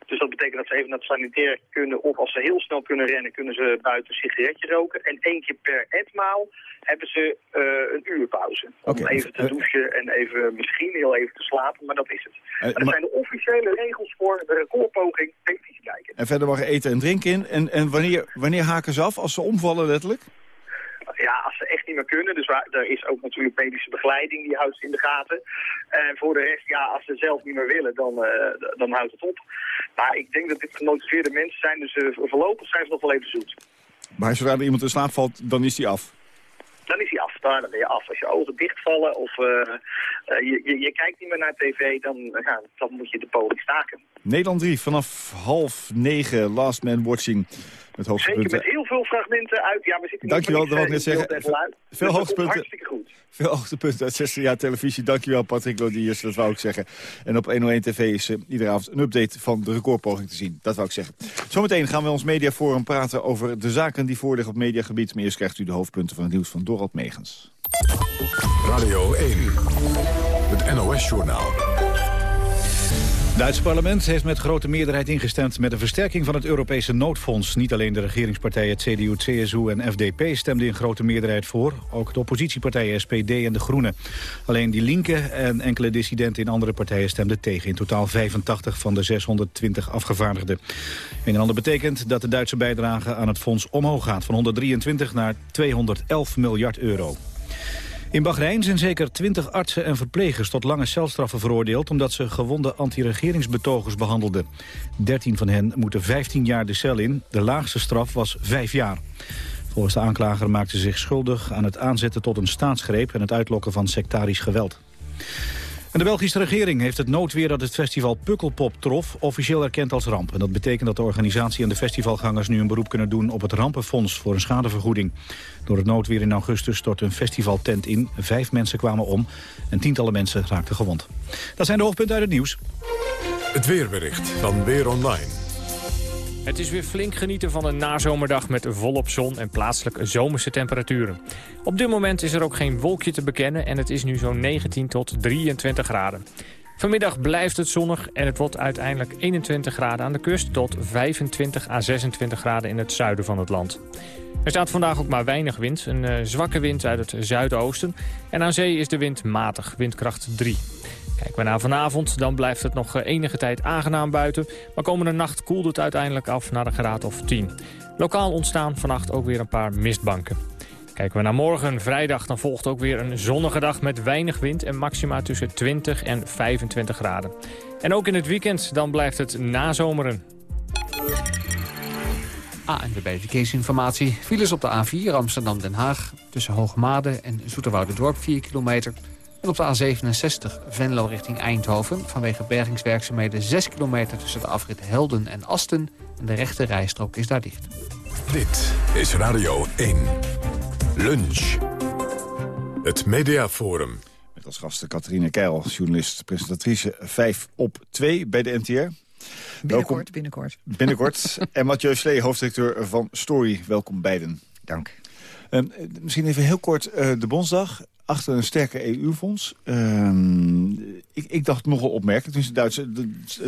Dus dat betekent dat ze even naar het sanitair kunnen. Of als ze heel snel kunnen rennen, kunnen ze buiten een sigaretje roken. En één keer per etmaal hebben ze eh, een uur pauze. Om even te eh, douchen en even, misschien heel even te slapen. Maar dat is het. maar dat maar- zijn de officiële regels voor de recordpoging televisie kijken. En verder mag er eten en drinken in. En, en wanneer, wanneer haken ze af? Als ze omvallen letterlijk? Ja, als ze echt niet meer kunnen. Dus waar, er is ook natuurlijk medische begeleiding, die houdt ze in de gaten. En voor de rest, ja, als ze zelf niet meer willen, dan, eh, dan houdt het op. Maar ik denk dat dit gemotiveerde mensen zijn, dus eh, voorlopig zijn ze nog wel even zoet. Maar zodra er iemand in slaap valt, dan is die af. Dan is hij af, dan ben je af. Als je ogen dichtvallen of eh, je, je, je kijkt niet meer naar tv, dan, ja, dan moet je de poging staken. Nederland 3 vanaf half negen, Last Man Watching. Met Zeker hoogtepunten. met heel veel fragmenten uit. Ja, we zitten Dankjewel, niet dat wou ik net zeggen. Veel Dus hoogtepunten. Hartstikke goed. Veel hoogtepunten uit 16 jaar televisie. Dankjewel Patrick Lodiers, dat wou ik zeggen. En op 101 TV is eh, iedere avond een update van de recordpoging te zien. Dat wou ik zeggen. Zometeen gaan we ons mediaforum praten over de zaken die voorliggen op mediagebied. Maar eerst krijgt u de hoofdpunten van het nieuws van Dorald Megens. Radio 1, het NOS-journaal. Het Duitse parlement heeft met grote meerderheid ingestemd met een versterking van het Europese noodfonds. Niet alleen de regeringspartijen CDU, CSU en FDP stemden in grote meerderheid voor. Ook de oppositiepartijen SPD en de Groenen. Alleen die Linke en enkele dissidenten in andere partijen stemden tegen. In totaal 85 van de 620 afgevaardigden. Een en ander betekent dat de Duitse bijdrage aan het fonds omhoog gaat. Van 123 naar 211 miljard euro. In Bahrein zijn zeker 20 artsen en verplegers tot lange celstraffen veroordeeld... omdat ze gewonde anti-regeringsbetogers behandelden. 13 van hen moeten 15 jaar de cel in. De laagste straf was 5 jaar. Volgens de aanklager maakten ze zich schuldig aan het aanzetten tot een staatsgreep... en het uitlokken van sectarisch geweld. En de Belgische regering heeft het noodweer dat het festival Pukkelpop trof officieel erkend als ramp. En dat betekent dat de organisatie en de festivalgangers nu een beroep kunnen doen op het rampenfonds voor een schadevergoeding. Door het noodweer in augustus stort een festivaltent in. Vijf mensen kwamen om en tientallen mensen raakten gewond. Dat zijn de hoofdpunten uit het nieuws. Het weerbericht van Weer Online. Het is weer flink genieten van een nazomerdag met volop zon en plaatselijk zomerse temperaturen. Op dit moment is er ook geen wolkje te bekennen en het is nu zo'n 19 tot 23 graden. Vanmiddag blijft het zonnig en het wordt uiteindelijk 21 graden aan de kust... tot 25 à 26 graden in het zuiden van het land. Er staat vandaag ook maar weinig wind, een eh, zwakke wind uit het zuidoosten. En aan zee is de wind matig, windkracht 3. Kijken we naar vanavond, dan blijft het nog eh, enige tijd aangenaam buiten. Maar komende nacht koelt het uiteindelijk af naar een graad of 10. Lokaal ontstaan vannacht ook weer een paar mistbanken. Kijken we naar morgen, vrijdag, dan volgt ook weer een zonnige dag met weinig wind... en maxima tussen 20 en 25 graden. En ook in het weekend, dan blijft het nazomeren. ANWB Verkeersinformatie. Files op de A4 Amsterdam-Den Haag. Tussen Hoogmade en Dorp 4 kilometer. En op de A67 Venlo richting Eindhoven. Vanwege bergingswerkzaamheden 6 kilometer tussen de afrit Helden en Asten. En de rechte rijstrook is daar dicht. Dit is Radio 1. Lunch. Het Mediaforum. Met als gasten Catharine Keil, journalist, presentatrice 5 op 2 bij de NTR. Binnenkort, binnenkort. Binnenkort. en Mathieu Slee, hoofddirecteur van Story. Welkom beiden. Dank. Um, misschien even heel kort uh, de Bondsdag. Achter een sterke EU-fonds. Um, ik, ik, dacht nogal opmerkelijk. Dus de Duitsers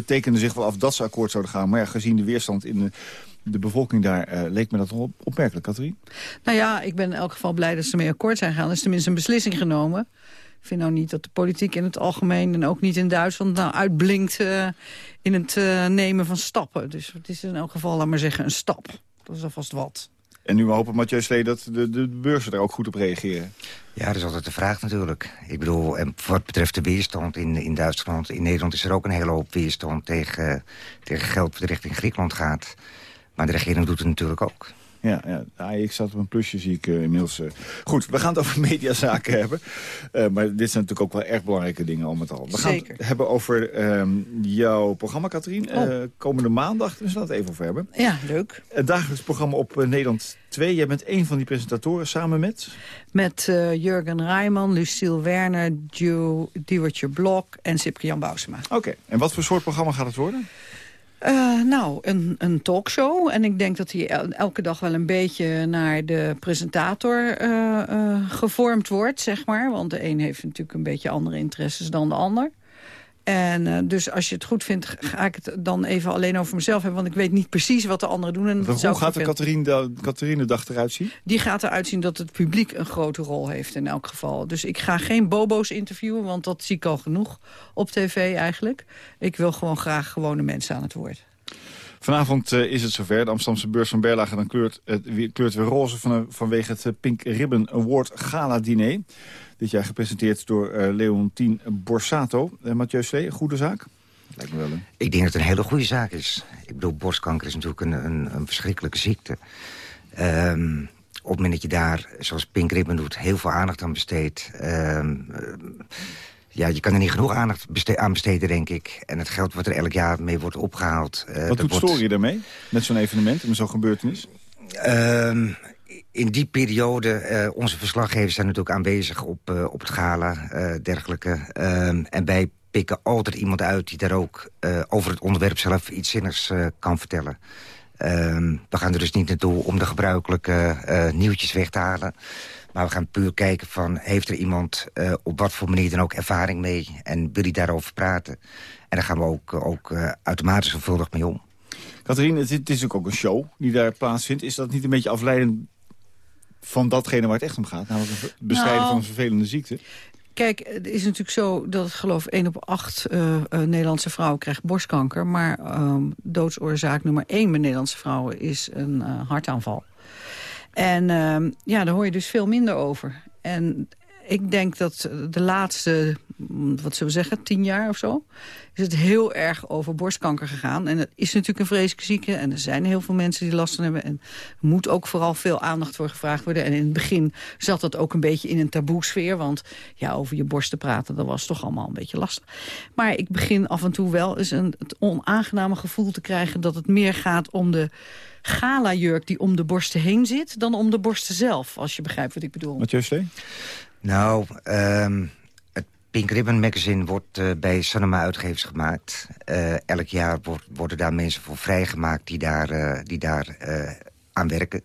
tekenden zich wel af dat ze akkoord zouden gaan. Maar ja, gezien de weerstand in de, de bevolking daar... Uh, leek me dat nog opmerkelijk, Katrien. Nou ja, ik ben in elk geval blij dat ze mee akkoord zijn gegaan. Er is tenminste een beslissing genomen. Ik vind nou niet dat de politiek in het algemeen... en ook niet in Duitsland nou uitblinkt uh, in het uh, nemen van stappen. Dus het is in elk geval, laat maar zeggen, een stap. Dat is alvast wat. En nu hopen Mathieu Slee dat de, de beurzen er ook goed op reageren. Ja, dat is altijd de vraag natuurlijk. Ik bedoel, en wat betreft de weerstand in, in Duitsland... in Nederland is er ook een hele hoop weerstand tegen, tegen geld dat richting Griekenland gaat. Maar de regering doet het natuurlijk ook. Ja, ja. ik zat op een plusje, zie ik uh, inmiddels. Uh. Goed, we gaan het over mediazaken hebben. Uh, maar dit zijn natuurlijk ook wel erg belangrijke dingen al met al. We gaan het hebben over um, jouw programma, Katrien. Oh. komende maandag, dus laten we het even over hebben. Ja, leuk. Het dagelijks programma op Nederland 2. Jij bent een van die presentatoren, samen met? Met Jurgen Rijman, Lucille Werner, Diewertje Blok en Cyprian Bousema. Oké, en wat voor soort programma gaat het worden? Uh, nou, een, een talkshow. En ik denk dat die elke dag wel een beetje naar de presentator uh, uh, gevormd wordt, zeg maar. Want de een heeft natuurlijk een beetje andere interesses dan de ander. En uh, dus als je het goed vindt, ga ik het dan even alleen over mezelf hebben. Want ik weet niet precies wat de anderen doen. En hoe gaat de Catharine, Catharine dag eruit zien? Die gaat eruit zien dat het publiek een grote rol heeft in elk geval. Dus ik ga geen bobo's interviewen, want dat zie ik al genoeg op tv eigenlijk. Ik wil gewoon graag gewone mensen aan het woord. Vanavond uh, is het zover. De Amsterdamse beurs van Berlage dan kleurt, het kleurt weer roze van, vanwege het Pink Ribbon Award Gala Diner. Dit jaar gepresenteerd door uh, Leontien Borsato. Uh, Mathieu Slee, goede zaak? Lijkt me wel een. Ik denk dat het een hele goede zaak is. Ik bedoel, borstkanker is natuurlijk een, een, een verschrikkelijke ziekte. Um, op het moment dat je daar, zoals Pink Ribbon doet, heel veel aandacht aan besteedt... Um, ja, je kan er niet genoeg aandacht aan besteden, denk ik. En het geld wat er elk jaar mee wordt opgehaald... Uh, wat doet wordt... Story daarmee, met zo'n evenement, met zo'n gebeurtenis? Um, in die periode, uh, onze verslaggevers zijn natuurlijk aanwezig op, uh, op het gala, uh, dergelijke. Um, en wij pikken altijd iemand uit die daar ook over het onderwerp zelf iets zinnigs kan vertellen. Um, we gaan er dus niet naartoe om de gebruikelijke nieuwtjes weg te halen. Maar we gaan puur kijken van, heeft er iemand op wat voor manier dan ook ervaring mee? En wil hij daarover praten? En daar gaan we ook, ook automatisch zorgvuldig mee om. Katrien, het, het is ook een show die daar plaatsvindt. Is dat niet een beetje afleidend van datgene waar het echt om gaat. Namelijk het bestrijden nou, van een vervelende ziekte. Kijk, het is natuurlijk zo dat geloof 1 op 8 uh, uh, Nederlandse vrouwen krijgt borstkanker. Maar uh, doodsoorzaak nummer 1 bij Nederlandse vrouwen is een uh, hartaanval. En ehm, ja, daar hoor je dus veel minder over. En ik denk dat de laatste, wat zullen we zeggen, tien jaar of zo... is het heel erg over borstkanker gegaan. En het is natuurlijk een vreselijke ziekte. En er zijn heel veel mensen die last van hebben. En er moet ook vooral veel aandacht voor gevraagd worden. En in het begin zat dat ook een beetje in een taboe-sfeer. Want ja, over je borst te praten, dat was toch allemaal een beetje lastig. Maar ik begin af en toe wel eens een, het onaangename gevoel te krijgen... dat het meer gaat om de gala-jurk die om de borsten heen zit... dan om de borsten zelf, als je begrijpt wat ik bedoel. Mathieu Slee? Nou, um, het Pink Ribbon magazine wordt uh, bij Sanoma uitgevers gemaakt. Uh, elk jaar wordt, worden daar mensen voor vrijgemaakt die daar, uh, die daar aan werken.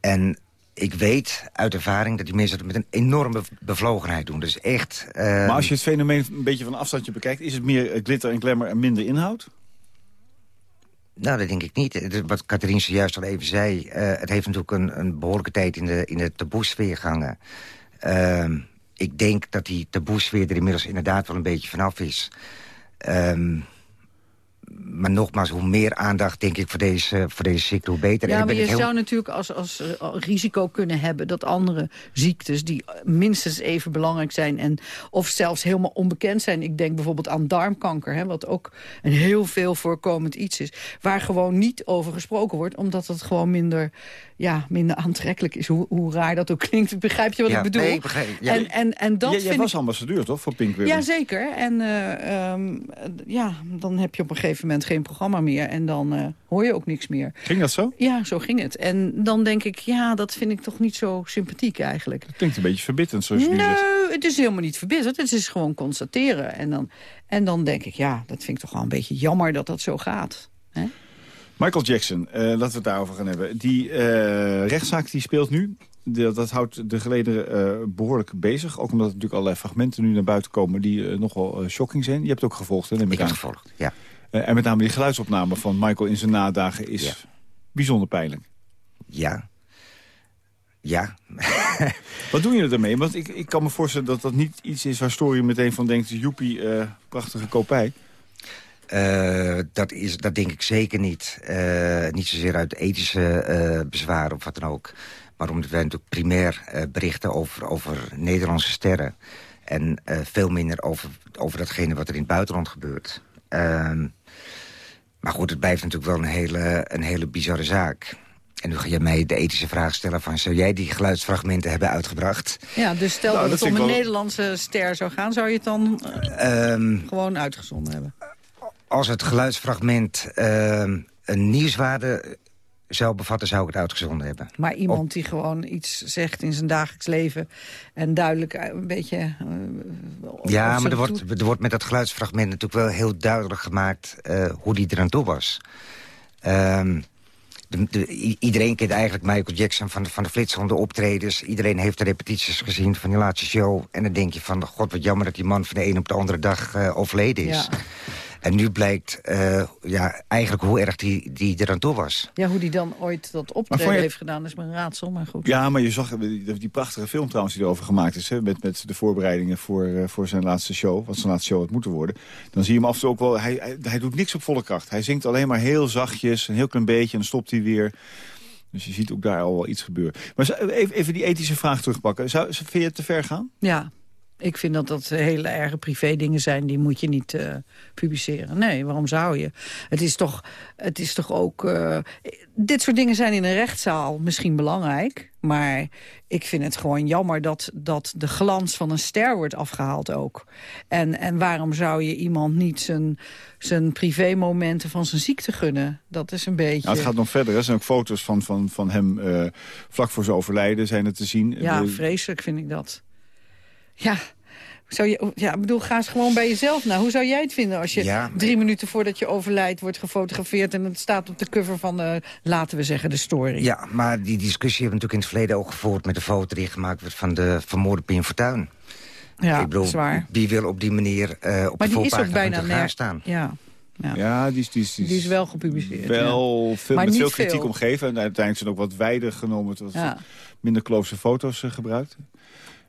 En ik weet uit ervaring dat die mensen dat met een enorme bevlogenheid doen. Dus echt... Uh, maar als je het fenomeen een beetje van afstandje bekijkt... is het meer glitter en glamour en minder inhoud? Nou, dat denk ik niet. Wat Catherine zojuist al even zei... Het heeft natuurlijk een, een behoorlijke tijd in de, in de taboesfeer gehangen. Uh, ik denk dat die taboesfeer er inmiddels inderdaad wel een beetje vanaf is. Um, maar nogmaals, hoe meer aandacht denk ik voor deze, voor deze ziekte, hoe beter. En Ja, maar je heel- zou natuurlijk als, als eh, risico kunnen hebben... dat andere ziektes die minstens even belangrijk zijn... En, of zelfs helemaal onbekend zijn. Ik denk bijvoorbeeld aan darmkanker, hè, wat ook een heel veel voorkomend iets is. Waar gewoon niet over gesproken wordt, omdat het gewoon minder, ja, minder aantrekkelijk is. Hoe, hoe raar dat ook klinkt, begrijp je wat Ja, ik bedoel? nee, ik begrijp- ja. en, en, en dat Jij, jij vind was ik... ambassadeur, toch, voor Pink Women? Ja, zeker. En eh, ehm, ja, dan heb je op een gegeven moment geen programma meer. En dan eh, hoor je ook niks meer. Ging dat zo? Ja, zo ging het. En dan denk ik, ja, dat vind ik toch niet zo sympathiek eigenlijk. Klinkt een beetje verbitterend, zoals je nu zegt. Nee, het is helemaal niet verbitterd. Het is gewoon constateren. En dan, en dan denk ik, ja, dat vind ik toch wel een beetje jammer dat dat zo gaat. Hè? Michael Jackson, eh, laten we het daarover gaan hebben. Die eh, rechtszaak die speelt nu, de- dat houdt de gelederen eh, behoorlijk bezig. Ook omdat er natuurlijk allerlei fragmenten nu naar buiten komen... die nogal shocking zijn. Je hebt het ook gevolgd, hè? neem Ik heb gevolgd, ja. Eh, en met name die geluidsopname van Michael in zijn nadagen is bijzonder pijnlijk. Ja. Ja. Wat doen jullie ermee? Want ik, ik kan me voorstellen dat dat niet iets is waar Story meteen van denkt... joepie, eh, prachtige kopij. Eh, dat, is, dat denk ik zeker niet. Niet zozeer uit ethische bezwaren of wat dan ook. Maar omdat wij natuurlijk primair berichten over, over Nederlandse sterren. En veel minder over, over datgene wat er in het buitenland gebeurt. Ehm, maar goed, het blijft natuurlijk wel een hele, een hele bizarre zaak. En nu ga je mij de ethische vraag stellen van... zou jij die geluidsfragmenten hebben uitgebracht? Ja, dus stel Nou, dat dat het om een wel- Nederlandse ster zou gaan... zou je het dan eh, Ehm, gewoon uitgezonden hebben? als het geluidsfragment ehm, een nieuwswaarde zou bevatten... zou ik het uitgezonden hebben. Maar iemand die gewoon iets zegt in zijn dagelijks leven... en duidelijk eh, een beetje... eh, Ja, maar er wordt, er wordt met dat geluidsfragment natuurlijk wel heel duidelijk gemaakt... eh, hoe die eraan toe was. Ehm, de, de- i- iedereen kent eigenlijk Michael Jackson van de, van de flitsende optredens. Iedereen heeft de repetities gezien van die laatste show. En dan denk je van, god wat jammer dat die man van de een op de andere dag overleden is. Ja. En nu blijkt eh, ja, eigenlijk hoe erg die, die eraan toe was. Ja, hoe die dan ooit dat optreden je- heeft gedaan is een raadsel, maar goed. Ja, maar je zag die, die prachtige film trouwens die erover gemaakt is... Hè, met, met de voorbereidingen voor, eh, voor zijn laatste show. Wat zijn laatste show had moeten worden. Dan zie je hem af en toe ook wel... Hij, hij, hij doet niks op volle kracht. Hij zingt alleen maar heel zachtjes, een heel klein beetje... en dan stopt hij weer. Dus je ziet ook daar al wel iets gebeuren. Maar even die ethische vraag terugpakken. Zou, vind je het te ver gaan? Ja, ik vind dat dat hele erge privé dingen zijn... die moet je niet eh, publiceren. Nee, waarom zou je? Het is toch, het is toch ook... eh, dit soort dingen zijn in een rechtszaal misschien belangrijk... maar ik vind het gewoon jammer dat, dat de glans van een ster wordt afgehaald ook. En, en waarom zou je iemand niet zijn, zijn privémomenten van zijn ziekte gunnen? Dat is een beetje... Nou, het gaat nog verder. Er zijn ook foto's van, van, van hem eh, vlak voor zijn overlijden zijn er te zien. Ja, vreselijk vind ik dat. Ja, zou je, ja, ik bedoel, ga eens gewoon bij jezelf na. Hoe zou jij het vinden als je Ja. drie minuten voordat je overlijdt wordt gefotografeerd... en het staat op de cover van, de, laten we zeggen, de story? Ja, maar die discussie hebben we natuurlijk in het verleden ook gevoerd... met de foto die gemaakt werd van de vermoorde Pim Fortuyn. Ja, ik bedoel, dat is waar. wie wil op die manier eh, op Maar de die is ook voorpagina van ner- staan? Ja, ja. Ja, die is, die is, die is, Die is wel gepubliceerd. wel ja. veel, Maar met veel kritiek veel. omgeven. En uiteindelijk zijn ook wat wijder genomen. Het was Ja. minder close foto's eh, gebruikt.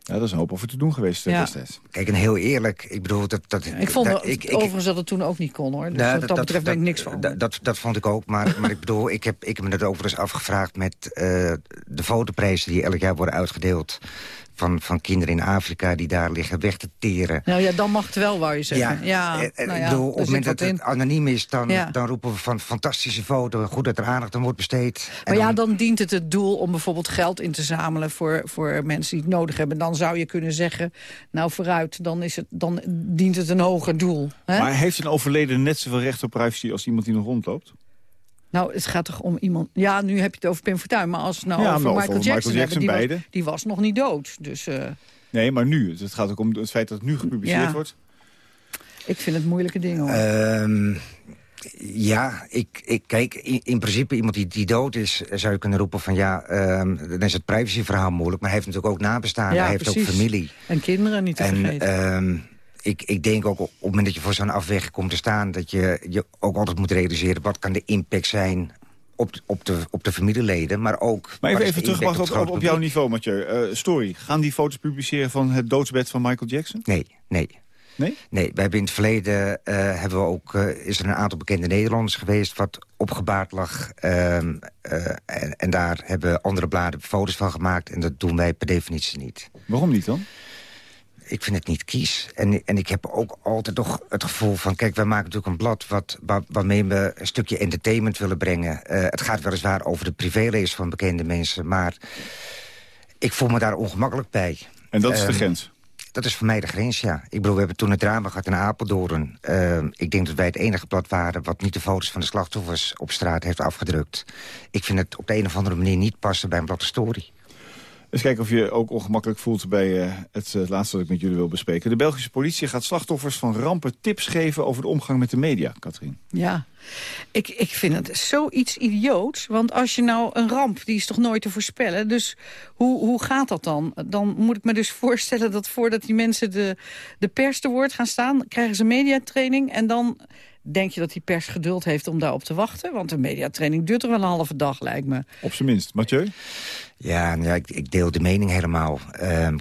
Ja, dat is een hoop over te doen geweest eh, Ja. destijds. Kijk, en heel eerlijk, ik bedoel... Dat, dat, Ik vond dat, dat, overigens dat het toen ook niet kon, hoor. Dus Nou, wat dat, betreft denk ik niks van. Dat, dat, dat vond ik ook, maar, maar ik bedoel, ik heb, ik heb me dat overigens afgevraagd met eh, de fotoprijzen die elk jaar worden uitgedeeld. Van, van kinderen in Afrika die daar liggen weg te teren. Nou ja, dan mag het wel, wou je zeggen. Ja, eh, eh, nou ik ja, bedoel, op het moment dat het in. anoniem is, dan, Ja. dan roepen we van fantastische foto. Goed dat er aandacht aan wordt besteed. En Maar ja, dan dient het het doel om bijvoorbeeld geld in te zamelen... voor, voor mensen die het nodig hebben. Dan zou je kunnen zeggen, nou vooruit, dan, is het, dan dient het een hoger doel. Hè? Maar heeft een overleden net zoveel recht op privacy als iemand die nog rondloopt? Nou, het gaat toch om iemand... Ja, nu heb je het over Pim Fortuyn, maar als het nou Ja, over Michael over Jackson, Michael Jackson, hebben... Die beide. was, die was nog niet dood, dus... eh, Nee, maar nu. Het gaat ook om het feit dat het nu gepubliceerd Ja. wordt. ik vind het moeilijke dingen, hoor. Ehm, ja, ik, ik, kijk, in, in principe iemand die, die dood is... zou je kunnen roepen van ja, ehm, dan is het privacyverhaal moeilijk. Maar hij heeft natuurlijk ook nabestaan. Ja, hij heeft precies. ook familie. En kinderen niet te En vergeten. ehm, ik, ik denk ook op het moment dat je voor zo'n afweging komt te staan... dat je je ook altijd moet realiseren... wat kan de impact zijn op, de- op, de, op de familieleden, maar ook... Maar even, even terug op, op, op jouw niveau, Mathieu. Eh, story. Gaan die foto's publiceren van het doodsbed van Michael Jackson? Nee, nee. Nee? Nee, wij hebben in het verleden eh, hebben we ook, eh, is er een aantal bekende Nederlanders geweest... wat opgebaard lag. ehm, eh, en, en daar hebben andere bladen foto's van gemaakt. En dat doen wij per definitie niet. Waarom niet dan? Ik vind het niet kies. En, en ik heb ook altijd toch het gevoel van... kijk, wij maken natuurlijk een blad wat, wa- waarmee we een stukje entertainment willen brengen. Eh, het gaat weliswaar over de privéleven van bekende mensen... maar ik voel me daar ongemakkelijk bij. En dat is de Ehm, grens? Dat is voor mij de grens, ja. Ik bedoel, we hebben toen het drama gehad in Apeldoorn. Ehm, ik denk dat wij het enige blad waren... wat niet de foto's van de slachtoffers op straat heeft afgedrukt. Ik vind het op de een of andere manier niet passen bij een blad story. Eens kijken of je ook ongemakkelijk voelt bij eh, het eh, laatste dat ik met jullie wil bespreken. De Belgische politie gaat slachtoffers van rampen tips geven over de omgang met de media, Katrien. Ja, ik, ik vind het zoiets idioots. Want als je nou een ramp, die is toch nooit te voorspellen. Dus hoe, hoe gaat dat dan? Dan moet ik me dus voorstellen dat voordat die mensen de, de pers te woord gaan staan... krijgen ze mediatraining en dan denk je dat die pers geduld heeft om daarop te wachten. Want een mediatraining duurt er wel een halve dag, lijkt me. Op zijn minst. Mathieu? Ja, nou ja ik, ik deel de mening helemaal. Ehm,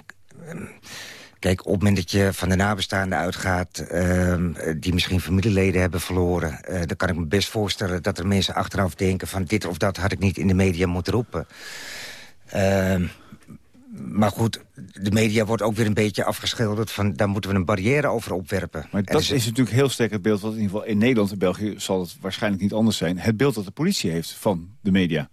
ehm, kijk, op het moment dat je van de nabestaanden uitgaat... ehm, die misschien familieleden hebben verloren... eh, dan kan ik me best voorstellen dat er mensen achteraf denken... van dit of dat had ik niet in de media moeten roepen. Ehm, maar goed, de media wordt ook weer een beetje afgeschilderd... van daar moeten we een barrière over opwerpen. Maar dat dus- is natuurlijk heel sterk het beeld... wat in ieder geval in Nederland en België zal het waarschijnlijk niet anders zijn. Het beeld dat de politie heeft van de media.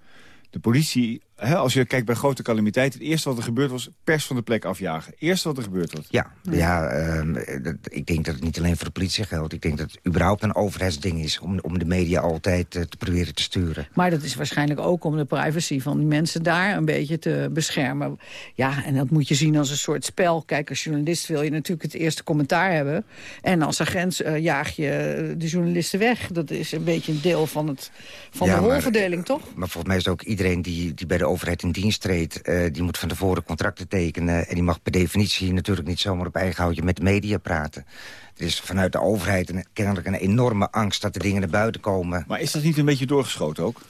De politie, hè, als je kijkt bij grote calamiteiten... het eerste wat er gebeurd was, pers van de plek afjagen. Eerste wat er gebeurd was. Ja, ja ehm, dat, ik denk dat het niet alleen voor de politie geldt. Ik denk dat het überhaupt een overheidsding is... om, om de media altijd eh, te proberen te sturen. Maar dat is waarschijnlijk ook om de privacy van die mensen daar een beetje te beschermen. Ja, en dat moet je zien als een soort spel. Kijk, als journalist wil je natuurlijk het eerste commentaar hebben. En als agent eh, jaag je de journalisten weg. Dat is een beetje een deel van, het, van Ja, de maar- rolverdeling, toch? Maar volgens mij is ook iedereen die, die bij de overheid in dienst treedt... eh, die moet van tevoren contracten tekenen. En die mag per definitie natuurlijk niet zomaar op eigen houtje met de media praten. Er is vanuit de overheid een, kennelijk een enorme angst dat de dingen naar buiten komen. Maar is dat niet een beetje doorgeschoten ook?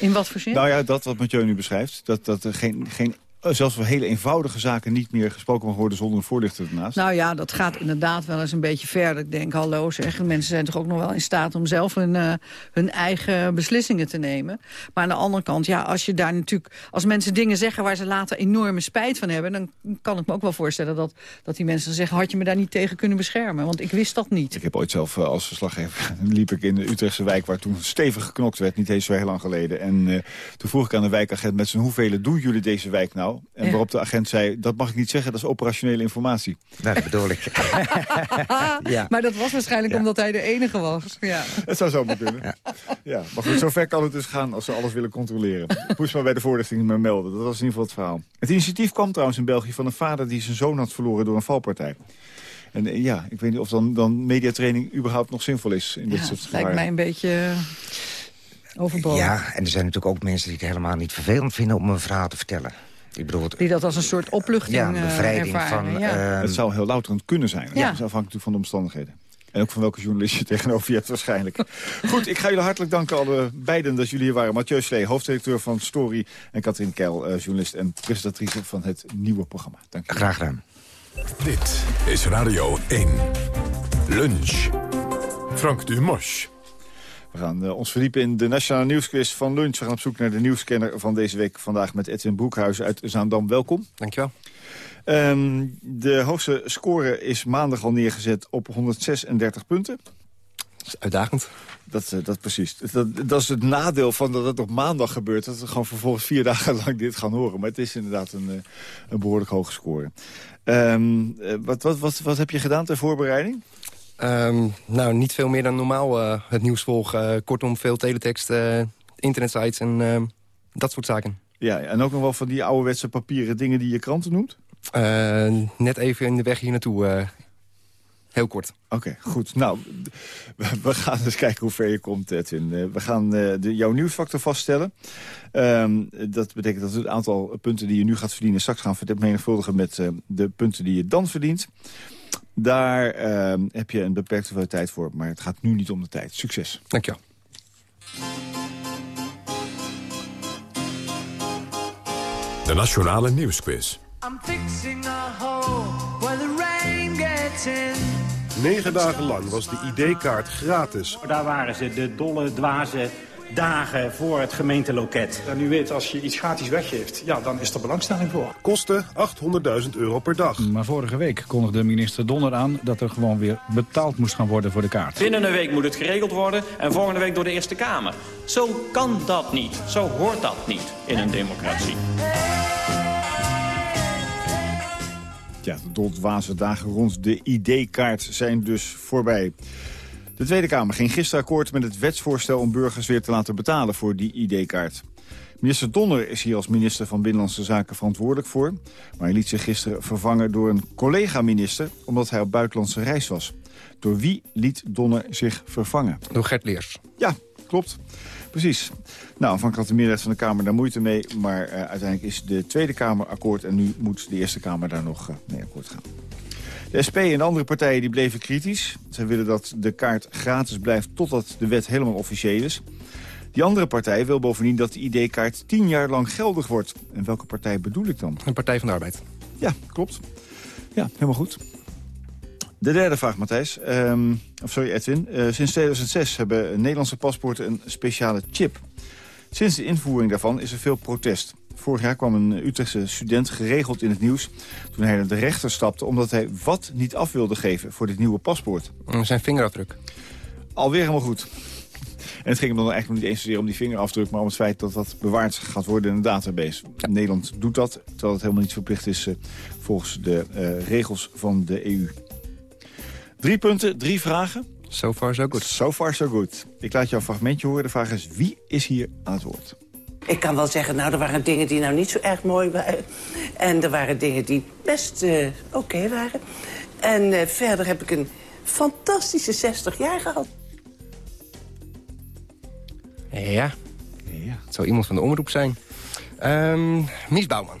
In wat voor zin? Nou ja, dat wat Mathieu nu beschrijft. Dat, dat er geen, geen, zelfs voor hele eenvoudige zaken niet meer gesproken mag worden zonder een voorlichter ernaast. Nou ja, dat gaat inderdaad wel eens een beetje ver. Ik denk, hallo zeg, mensen zijn toch ook nog wel in staat om zelf hun, eh, hun eigen beslissingen te nemen. Maar aan de andere kant, ja, als je daar natuurlijk, als mensen dingen zeggen waar ze later enorme spijt van hebben, dan kan ik me ook wel voorstellen dat, dat die mensen zeggen, had je me daar niet tegen kunnen beschermen? Want ik wist dat niet. Ik heb ooit zelf eh, als verslaggever liep ik in de Utrechtse wijk... waar toen stevig geknokt werd, niet eens zo heel lang geleden. En eh, toen vroeg ik aan de wijkagent met zijn hoeveel doen jullie deze wijk nou? En Ja. waarop de agent zei, dat mag ik niet zeggen, dat is operationele informatie. Nou, dat bedoel ik. Ja. Maar dat was waarschijnlijk omdat hij de enige was. Ja. Het zou zomaar kunnen. Ja. maar goed, zover kan het dus gaan als ze alles willen controleren. Moest maar bij de voorlichting maar melden. Dat was in ieder geval het verhaal. Het initiatief kwam trouwens in België van een vader die zijn zoon had verloren door een valpartij. En eh, ja, ik weet niet of dan, dan mediatraining überhaupt nog zinvol is in dit Ja, soort het gevallen. lijkt mij een beetje eh, overbodig. Ja, en er zijn natuurlijk ook mensen die het helemaal niet vervelend vinden... om een verhaal te vertellen. Ik bedoel, het- Die dat als een soort opluchting Ja, een eh, bevrijding ervaren. van, ja. ehm, het zou heel louterend kunnen zijn. Dat is afhankelijk natuurlijk van de omstandigheden. En ook van welke journalist je tegenover je hebt waarschijnlijk. Goed, ik ga jullie hartelijk danken alle beiden dat jullie hier waren. Mathieu Slee, hoofddirecteur van Story. En Katrien Keil, eh, journalist en presentatrice van het nieuwe programma. Dank je. Graag gedaan. Dit is Radio 1. Lunch. Frank Dumosch. We gaan eh, ons verdiepen in de Nationale Nieuwsquiz van Lunch. We gaan op zoek naar de nieuwscanner van deze week. Vandaag met Edwin Broekhuizen uit Zaandam. Welkom. Dankjewel. Ehm, de hoogste score is maandag al neergezet op 136 punten. Dat is uitdagend. Dat, eh, dat precies. Dat, dat is het nadeel van dat het op maandag gebeurt. Dat we gewoon vervolgens vier dagen lang dit gaan horen. Maar het is inderdaad een, eh, een behoorlijk hoge score. Ehm, eh, wat, wat, wat, wat heb je gedaan ter voorbereiding? Ehm, nou, niet veel meer dan normaal eh, het nieuws volgen. Eh, kortom, veel teletext, eh, internetsites en ehm, dat soort zaken. Ja, en ook nog wel van die ouderwetse papieren dingen die je kranten noemt? Eh, net even in de weg hier naartoe. heel kort. Oké, goed. Nou, we, gaan eens kijken hoe ver je komt, Edwin. We gaan de, jouw nieuwsfactor vaststellen. Ehm, dat betekent dat we het aantal punten die je nu gaat verdienen... straks gaan vermenigvuldigen met de punten die je dan verdient. Daar ehm, heb je een beperkte hoeveelheid tijd voor, maar het gaat nu niet om de tijd. Succes. Dankjewel. De Nationale Nieuwsquiz. I'm fixing a hole where the rain gets in. Negen dagen lang was de ID-kaart gratis. Daar waren ze, de dolle, dwaze dagen voor het gemeenteloket. En u weet, als je iets gratis weggeeft, ja, dan is er belangstelling voor. Kostte 800.000 euro per dag. Maar vorige week kondigde minister Donner aan dat er gewoon weer betaald moest gaan worden voor de kaart. Binnen een week moet het geregeld worden en volgende week door de Eerste Kamer. Zo kan dat niet. Zo hoort dat niet in een democratie. Ja, de doldwaze dagen rond de ID-kaart zijn dus voorbij. De Tweede Kamer ging gisteren akkoord met het wetsvoorstel om burgers weer te laten betalen voor die ID-kaart. Minister Donner is hier als minister van Binnenlandse Zaken verantwoordelijk voor. Maar hij liet zich gisteren vervangen door een collega-minister... omdat hij op buitenlandse reis was. Door wie liet Donner zich vervangen? Door Gert Leers. Ja, klopt. Precies. Nou, aanvankelijk had de meerderheid van de Kamer daar moeite mee... maar uh, uiteindelijk is de Tweede Kamer akkoord... en nu moet de Eerste Kamer daar nog uh, mee akkoord gaan. De SP en andere partijen die bleven kritisch. Zij willen dat de kaart gratis blijft totdat de wet helemaal officieel is. Die andere partij wil bovendien dat de ID-kaart tien jaar lang geldig wordt. En welke partij bedoel ik dan? Een Partij van de Arbeid. Ja, klopt. Ja, helemaal goed. De derde vraag, Matthijs. Um, of sorry, Edwin. Uh, sinds 2006 hebben Nederlandse paspoorten een speciale chip. Sinds de invoering daarvan is er veel protest. Vorig jaar kwam een Utrechtse student geregeld in het nieuws... toen hij naar de rechter stapte omdat hij wat niet af wilde geven voor dit nieuwe paspoort. Zijn vingerafdruk. Alweer helemaal goed. En het ging hem dan eigenlijk niet eens zozeer om die vingerafdruk... maar om het feit dat dat bewaard gaat worden in een database. Nederland doet dat, terwijl het helemaal niet verplicht is... Uh, volgens de uh, regels van de EU. Drie punten, drie vragen. So far so good. So far so good. Ik laat jou een fragmentje horen. De vraag is, wie is hier aan het woord? Ik kan wel zeggen, nou, er waren dingen die nou niet zo erg mooi waren. En er waren dingen die best uh, oké okay waren. En uh, verder heb ik een fantastische 60 jaar gehad. Ja. ja. Het zou iemand van de omroep zijn. Um, Mies Bouwman.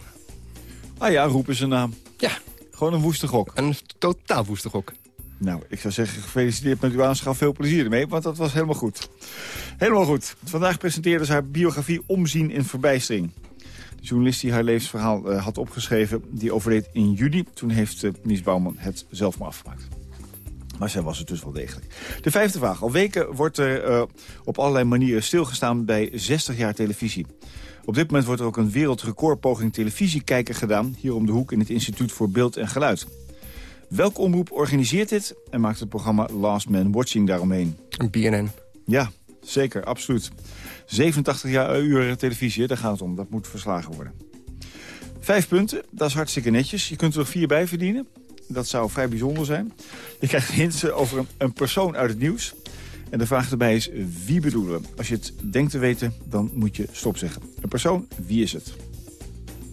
Ah ja, roep is een naam. Ja. Gewoon een woeste gok. Een totaal woeste gok. Nou, ik zou zeggen, gefeliciteerd met uw aanschaf. Veel plezier ermee, want dat was helemaal goed. Helemaal goed. Vandaag presenteerde ze haar biografie Omzien in Verbijstering. De journalist die haar levensverhaal uh, had opgeschreven, die overleed in juli. Toen heeft uh, Mies Bouwman het zelf maar afgemaakt. Maar zij was het dus wel degelijk. De vijfde vraag. Al weken wordt er uh, op allerlei manieren stilgestaan bij 60 jaar televisie. Op dit moment wordt er ook een wereldrecordpoging televisiekijker gedaan... hier om de hoek in het Instituut voor Beeld en Geluid. Welke omroep organiseert dit en maakt het programma Last Man Watching daaromheen? Een BNN. Ja, zeker, absoluut. 87 jaar uur televisie, daar gaat het om. Dat moet verslagen worden. Vijf punten, dat is hartstikke netjes. Je kunt er vier bij verdienen. Dat zou vrij bijzonder zijn. Je krijgt hints over een, een persoon uit het nieuws. En de vraag erbij is, wie bedoelen we? Als je het denkt te weten, dan moet je stop zeggen. Een persoon, wie is het?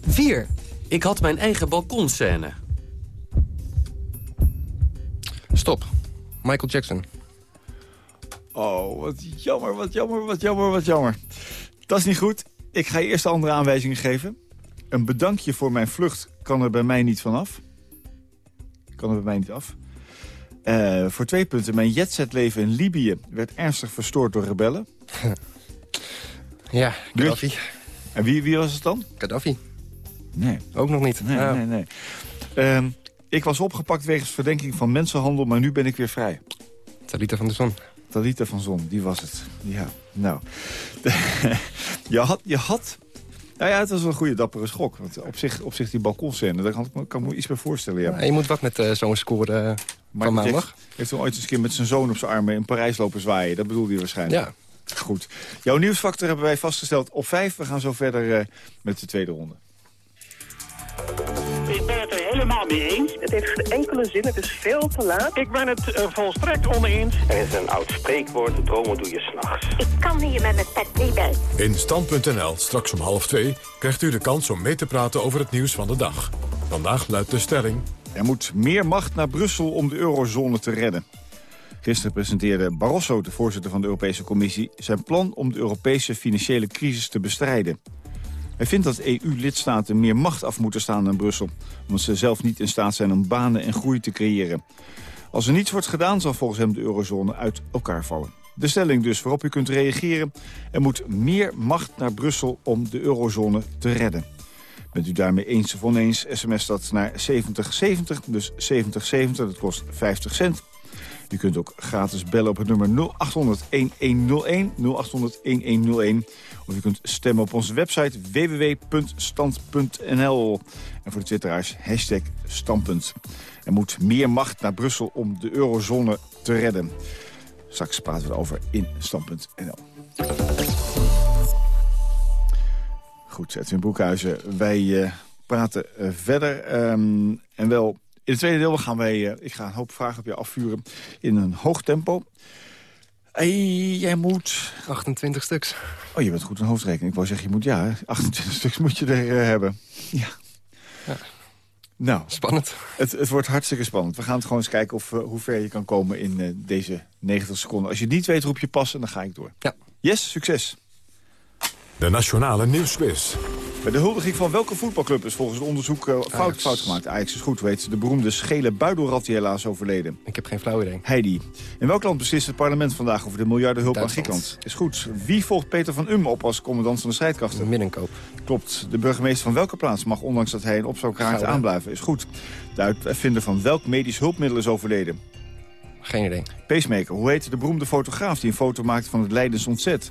4. Ik had mijn eigen balkonscène. Stop. Michael Jackson. Oh, wat jammer, wat jammer, wat jammer, wat jammer. Dat is niet goed. Ik ga je eerst de andere aanwijzingen geven. Een bedankje voor mijn vlucht kan er bij mij niet vanaf. Kan er bij mij niet af. Uh, voor twee punten. Mijn jetsetleven in Libië werd ernstig verstoord door rebellen. ja, Gaddafi. En wie, wie was het dan? Gaddafi. Nee. Ook nog niet. Nee, oh. nee, nee. Uh, ik was opgepakt wegens verdenking van mensenhandel, maar nu ben ik weer vrij. Talita van de Zon. Talita van Zon, die was het. Ja, nou. je had... Je had nou ja, het was wel een goede dappere schok. Want op zich, op zich die balkonscène, daar kan, kan ik me iets bij voorstellen. Ja. Je moet wat met uh, zo'n score uh, van maandag. heeft toen ooit eens een keer met zijn zoon op zijn armen in Parijs lopen zwaaien. Dat bedoelde hij waarschijnlijk. Ja. Goed. Jouw nieuwsfactor hebben wij vastgesteld op vijf. We gaan zo verder uh, met de tweede ronde. Mee eens. Het heeft geen enkele zin, het is veel te laat. Ik ben het uh, volstrekt oneens. Er is een oud spreekwoord, dromen doe je s'nachts. Ik kan hier met mijn pet niet bij. In Stand.nl, straks om half twee, krijgt u de kans om mee te praten over het nieuws van de dag. Vandaag luidt de stelling... Er moet meer macht naar Brussel om de eurozone te redden. Gisteren presenteerde Barroso, de voorzitter van de Europese Commissie... zijn plan om de Europese financiële crisis te bestrijden. Hij vindt dat EU-lidstaten meer macht af moeten staan aan Brussel... omdat ze zelf niet in staat zijn om banen en groei te creëren. Als er niets wordt gedaan, zal volgens hem de eurozone uit elkaar vallen. De stelling dus waarop u kunt reageren... er moet meer macht naar Brussel om de eurozone te redden. Bent u daarmee eens of oneens, sms dat naar 7070, dus 7070, dat kost 50 cent. U kunt ook gratis bellen op het nummer 0800-1101, 0800-1101. Of u kunt stemmen op onze website www.stand.nl. En voor de twitteraars hashtag standpunt. Er moet meer macht naar Brussel om de eurozone te redden. Straks praten we erover in stand.nl. Goed, Edwin Broekhuizen, wij uh, praten uh, verder. Um, en wel, in het tweede deel gaan wij, uh, ik ga een hoop vragen op je afvuren in een hoog tempo. Hey, jij moet... 28 stuks. Oh, je bent goed in hoofdrekening. Ik wou zeggen, je moet, ja, 28 stuks moet je er hebben. Ja. ja. Nou, spannend. Het, het wordt hartstikke spannend. We gaan het gewoon eens kijken of, uh, hoe ver je kan komen in uh, deze 90 seconden. Als je het niet weet, roep je passen, dan ga ik door. Ja. Yes, succes. De Nationale Nieuwsquiz. Bij de huldiging van welke voetbalclub is volgens het onderzoek uh, fout, fout gemaakt? Ajax is goed, weet de beroemde schele buidelrat die helaas overleden. Ik heb geen flauw idee. Heidi. In welk land beslist het parlement vandaag over de miljardenhulp aan Griekenland? Is goed. Wie volgt Peter van Um op als commandant van de strijdkrachten? Middenkoop. Klopt. De burgemeester van welke plaats mag, ondanks dat hij een opzoekraad aanblijven? Is goed. De uitvinder van welk medisch hulpmiddel is overleden? Geen idee. Pacemaker. Hoe heet de beroemde fotograaf die een foto maakte van het Leidens ontzet?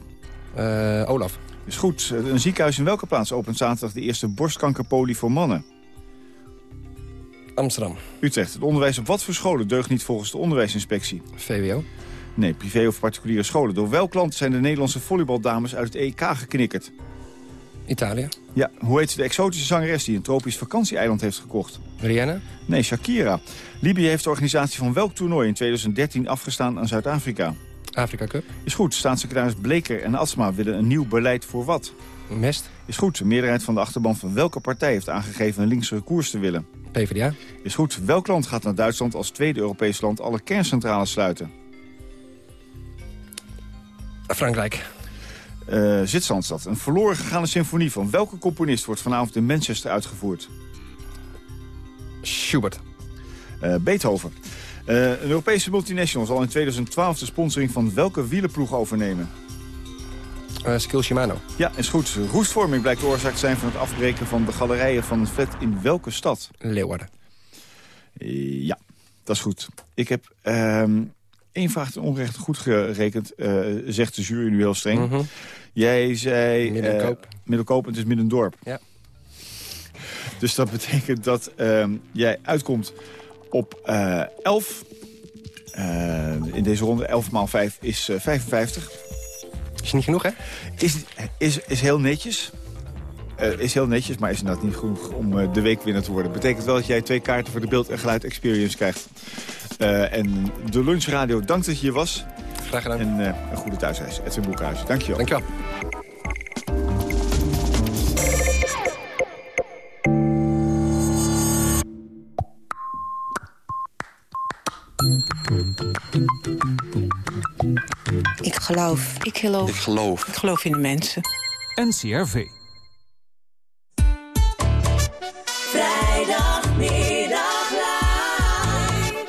Uh, Olaf. Is goed. Een ziekenhuis in welke plaats opent zaterdag de eerste borstkankerpolie voor mannen? Amsterdam. Utrecht. Het onderwijs op wat voor scholen deugt niet volgens de onderwijsinspectie? VWO. Nee, privé of particuliere scholen. Door welk land zijn de Nederlandse volleybaldames uit het EK geknikkerd? Italië. Ja, hoe heet de exotische zangeres die een tropisch vakantieeiland heeft gekocht? Rihanna? Nee, Shakira. Libië heeft de organisatie van welk toernooi in 2013 afgestaan aan Zuid-Afrika? Afrika Cup. Is goed. Staatssecretaris Bleker en Asma willen een nieuw beleid voor wat? Mest. Is goed. De meerderheid van de achterban van welke partij heeft aangegeven een linkse koers te willen? PvdA. Is goed. Welk land gaat naar Duitsland als tweede Europees land alle kerncentrales sluiten? Frankrijk. Uh, Zwitserlandstad. Een verloren gegaane symfonie van welke componist wordt vanavond in Manchester uitgevoerd? Schubert. Uh, Beethoven. Uh, een Europese multinational zal in 2012 de sponsoring van welke wielenploeg overnemen? Uh, Skill Shimano. Ja, is goed. Roestvorming blijkt de oorzaak te zijn van het afbreken van de galerijen van het vet in welke stad? Leeuwarden. Uh, ja, dat is goed. Ik heb um, één vraag ten onrecht goed gerekend, zegt de jury nu heel streng. Mm -hmm. Jij zei... Middenkoop. Middelkoop, het is Middendorp. Ja. Dus dat betekent dat um, jij uitkomt op uh, 11. Uh, in deze ronde 11 maal 5 is uh, 55. Is niet genoeg, hè? Is, is, is heel netjes. Uh, is heel netjes, maar is inderdaad niet genoeg om uh, de weekwinnaar te worden. Betekent wel dat jij twee kaarten voor de beeld- en geluid experience krijgt. Uh, en de lunchradio, dank dat je hier was. Graag gedaan. En een goede thuisreis. Edwin Boekhuis, dank je wel. Dank je wel. Ik geloof. Ik geloof. Ik geloof. Ik geloof in de mensen. NCRV. Vrijdagmiddag live.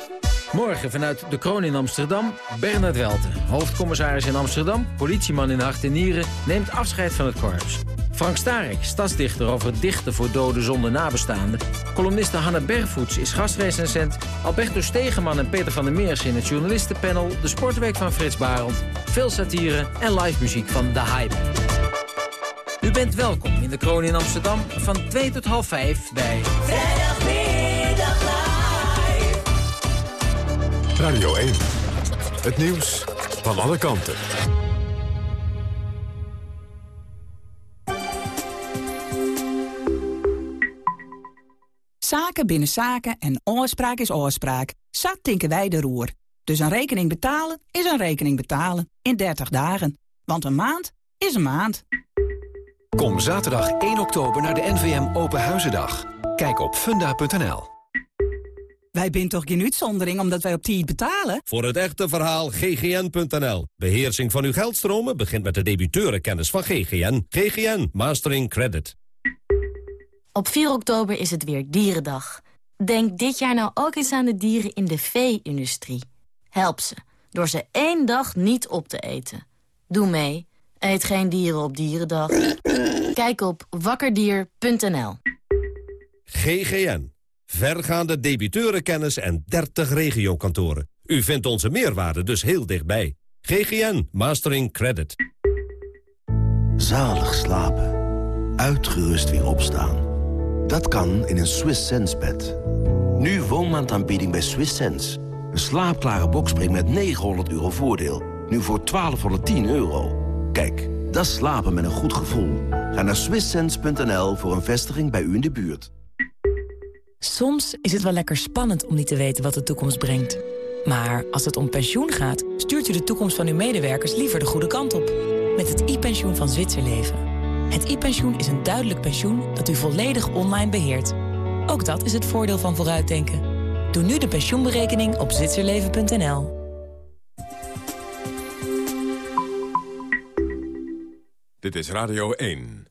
Morgen vanuit de Kroon in Amsterdam, Bernard Welten. Hoofdcommissaris in Amsterdam, politieman in hart en nieren... neemt afscheid van het korps. Frank Starek, stadsdichter over dichten voor doden zonder nabestaanden. Columniste Hanne Bergvoets is gastrecensent. Alberto Stegeman en Peter van der Meers in het journalistenpanel. De sportweek van Frits Barend. Veel satire en live muziek van The Hype. U bent welkom in de Kroon in Amsterdam van 2 tot half 5 bij... Vrijdagmiddag live. Radio 1. Het nieuws van alle kanten. Zaken binnen zaken en oorspraak is oorspraak. Zat tinken wij de roer. Dus een rekening betalen is een rekening betalen. In 30 dagen. Want een maand is een maand. Kom zaterdag 1 oktober naar de NVM Open Huizendag. Kijk op funda.nl. Wij zijn toch geen uitzondering omdat wij op tijd betalen? Voor het echte verhaal ggn.nl. Beheersing van uw geldstromen begint met de debiteurenkennis van GGN. GGN Mastering Credit. Op 4 oktober is het weer Dierendag. Denk dit jaar nou ook eens aan de dieren in de vee-industrie. Help ze, door ze één dag niet op te eten. Doe mee. Eet geen dieren op Dierendag. Kijk op wakkerdier.nl. GGN. Vergaande debiteurenkennis en 30 regiokantoren. U vindt onze meerwaarde dus heel dichtbij. GGN Mastering Credit. Zalig slapen. Uitgerust weer opstaan. Dat kan in een Swiss Sense bed. Nu woonmaandaanbieding bij Swiss Sense. Een slaapklare bokspring met 900 euro voordeel. Nu voor 1210 euro. Kijk, dat slapen met een goed gevoel. Ga naar swisssense.nl voor een vestiging bij u in de buurt. Soms is het wel lekker spannend om niet te weten wat de toekomst brengt. Maar als het om pensioen gaat, stuurt u de toekomst van uw medewerkers liever de goede kant op. Met het e-pensioen van Zwitserleven. Het e-pensioen is een duidelijk pensioen dat u volledig online beheert. Ook dat is het voordeel van vooruitdenken. Doe nu de pensioenberekening op zwitserleven.nl. Dit is Radio 1.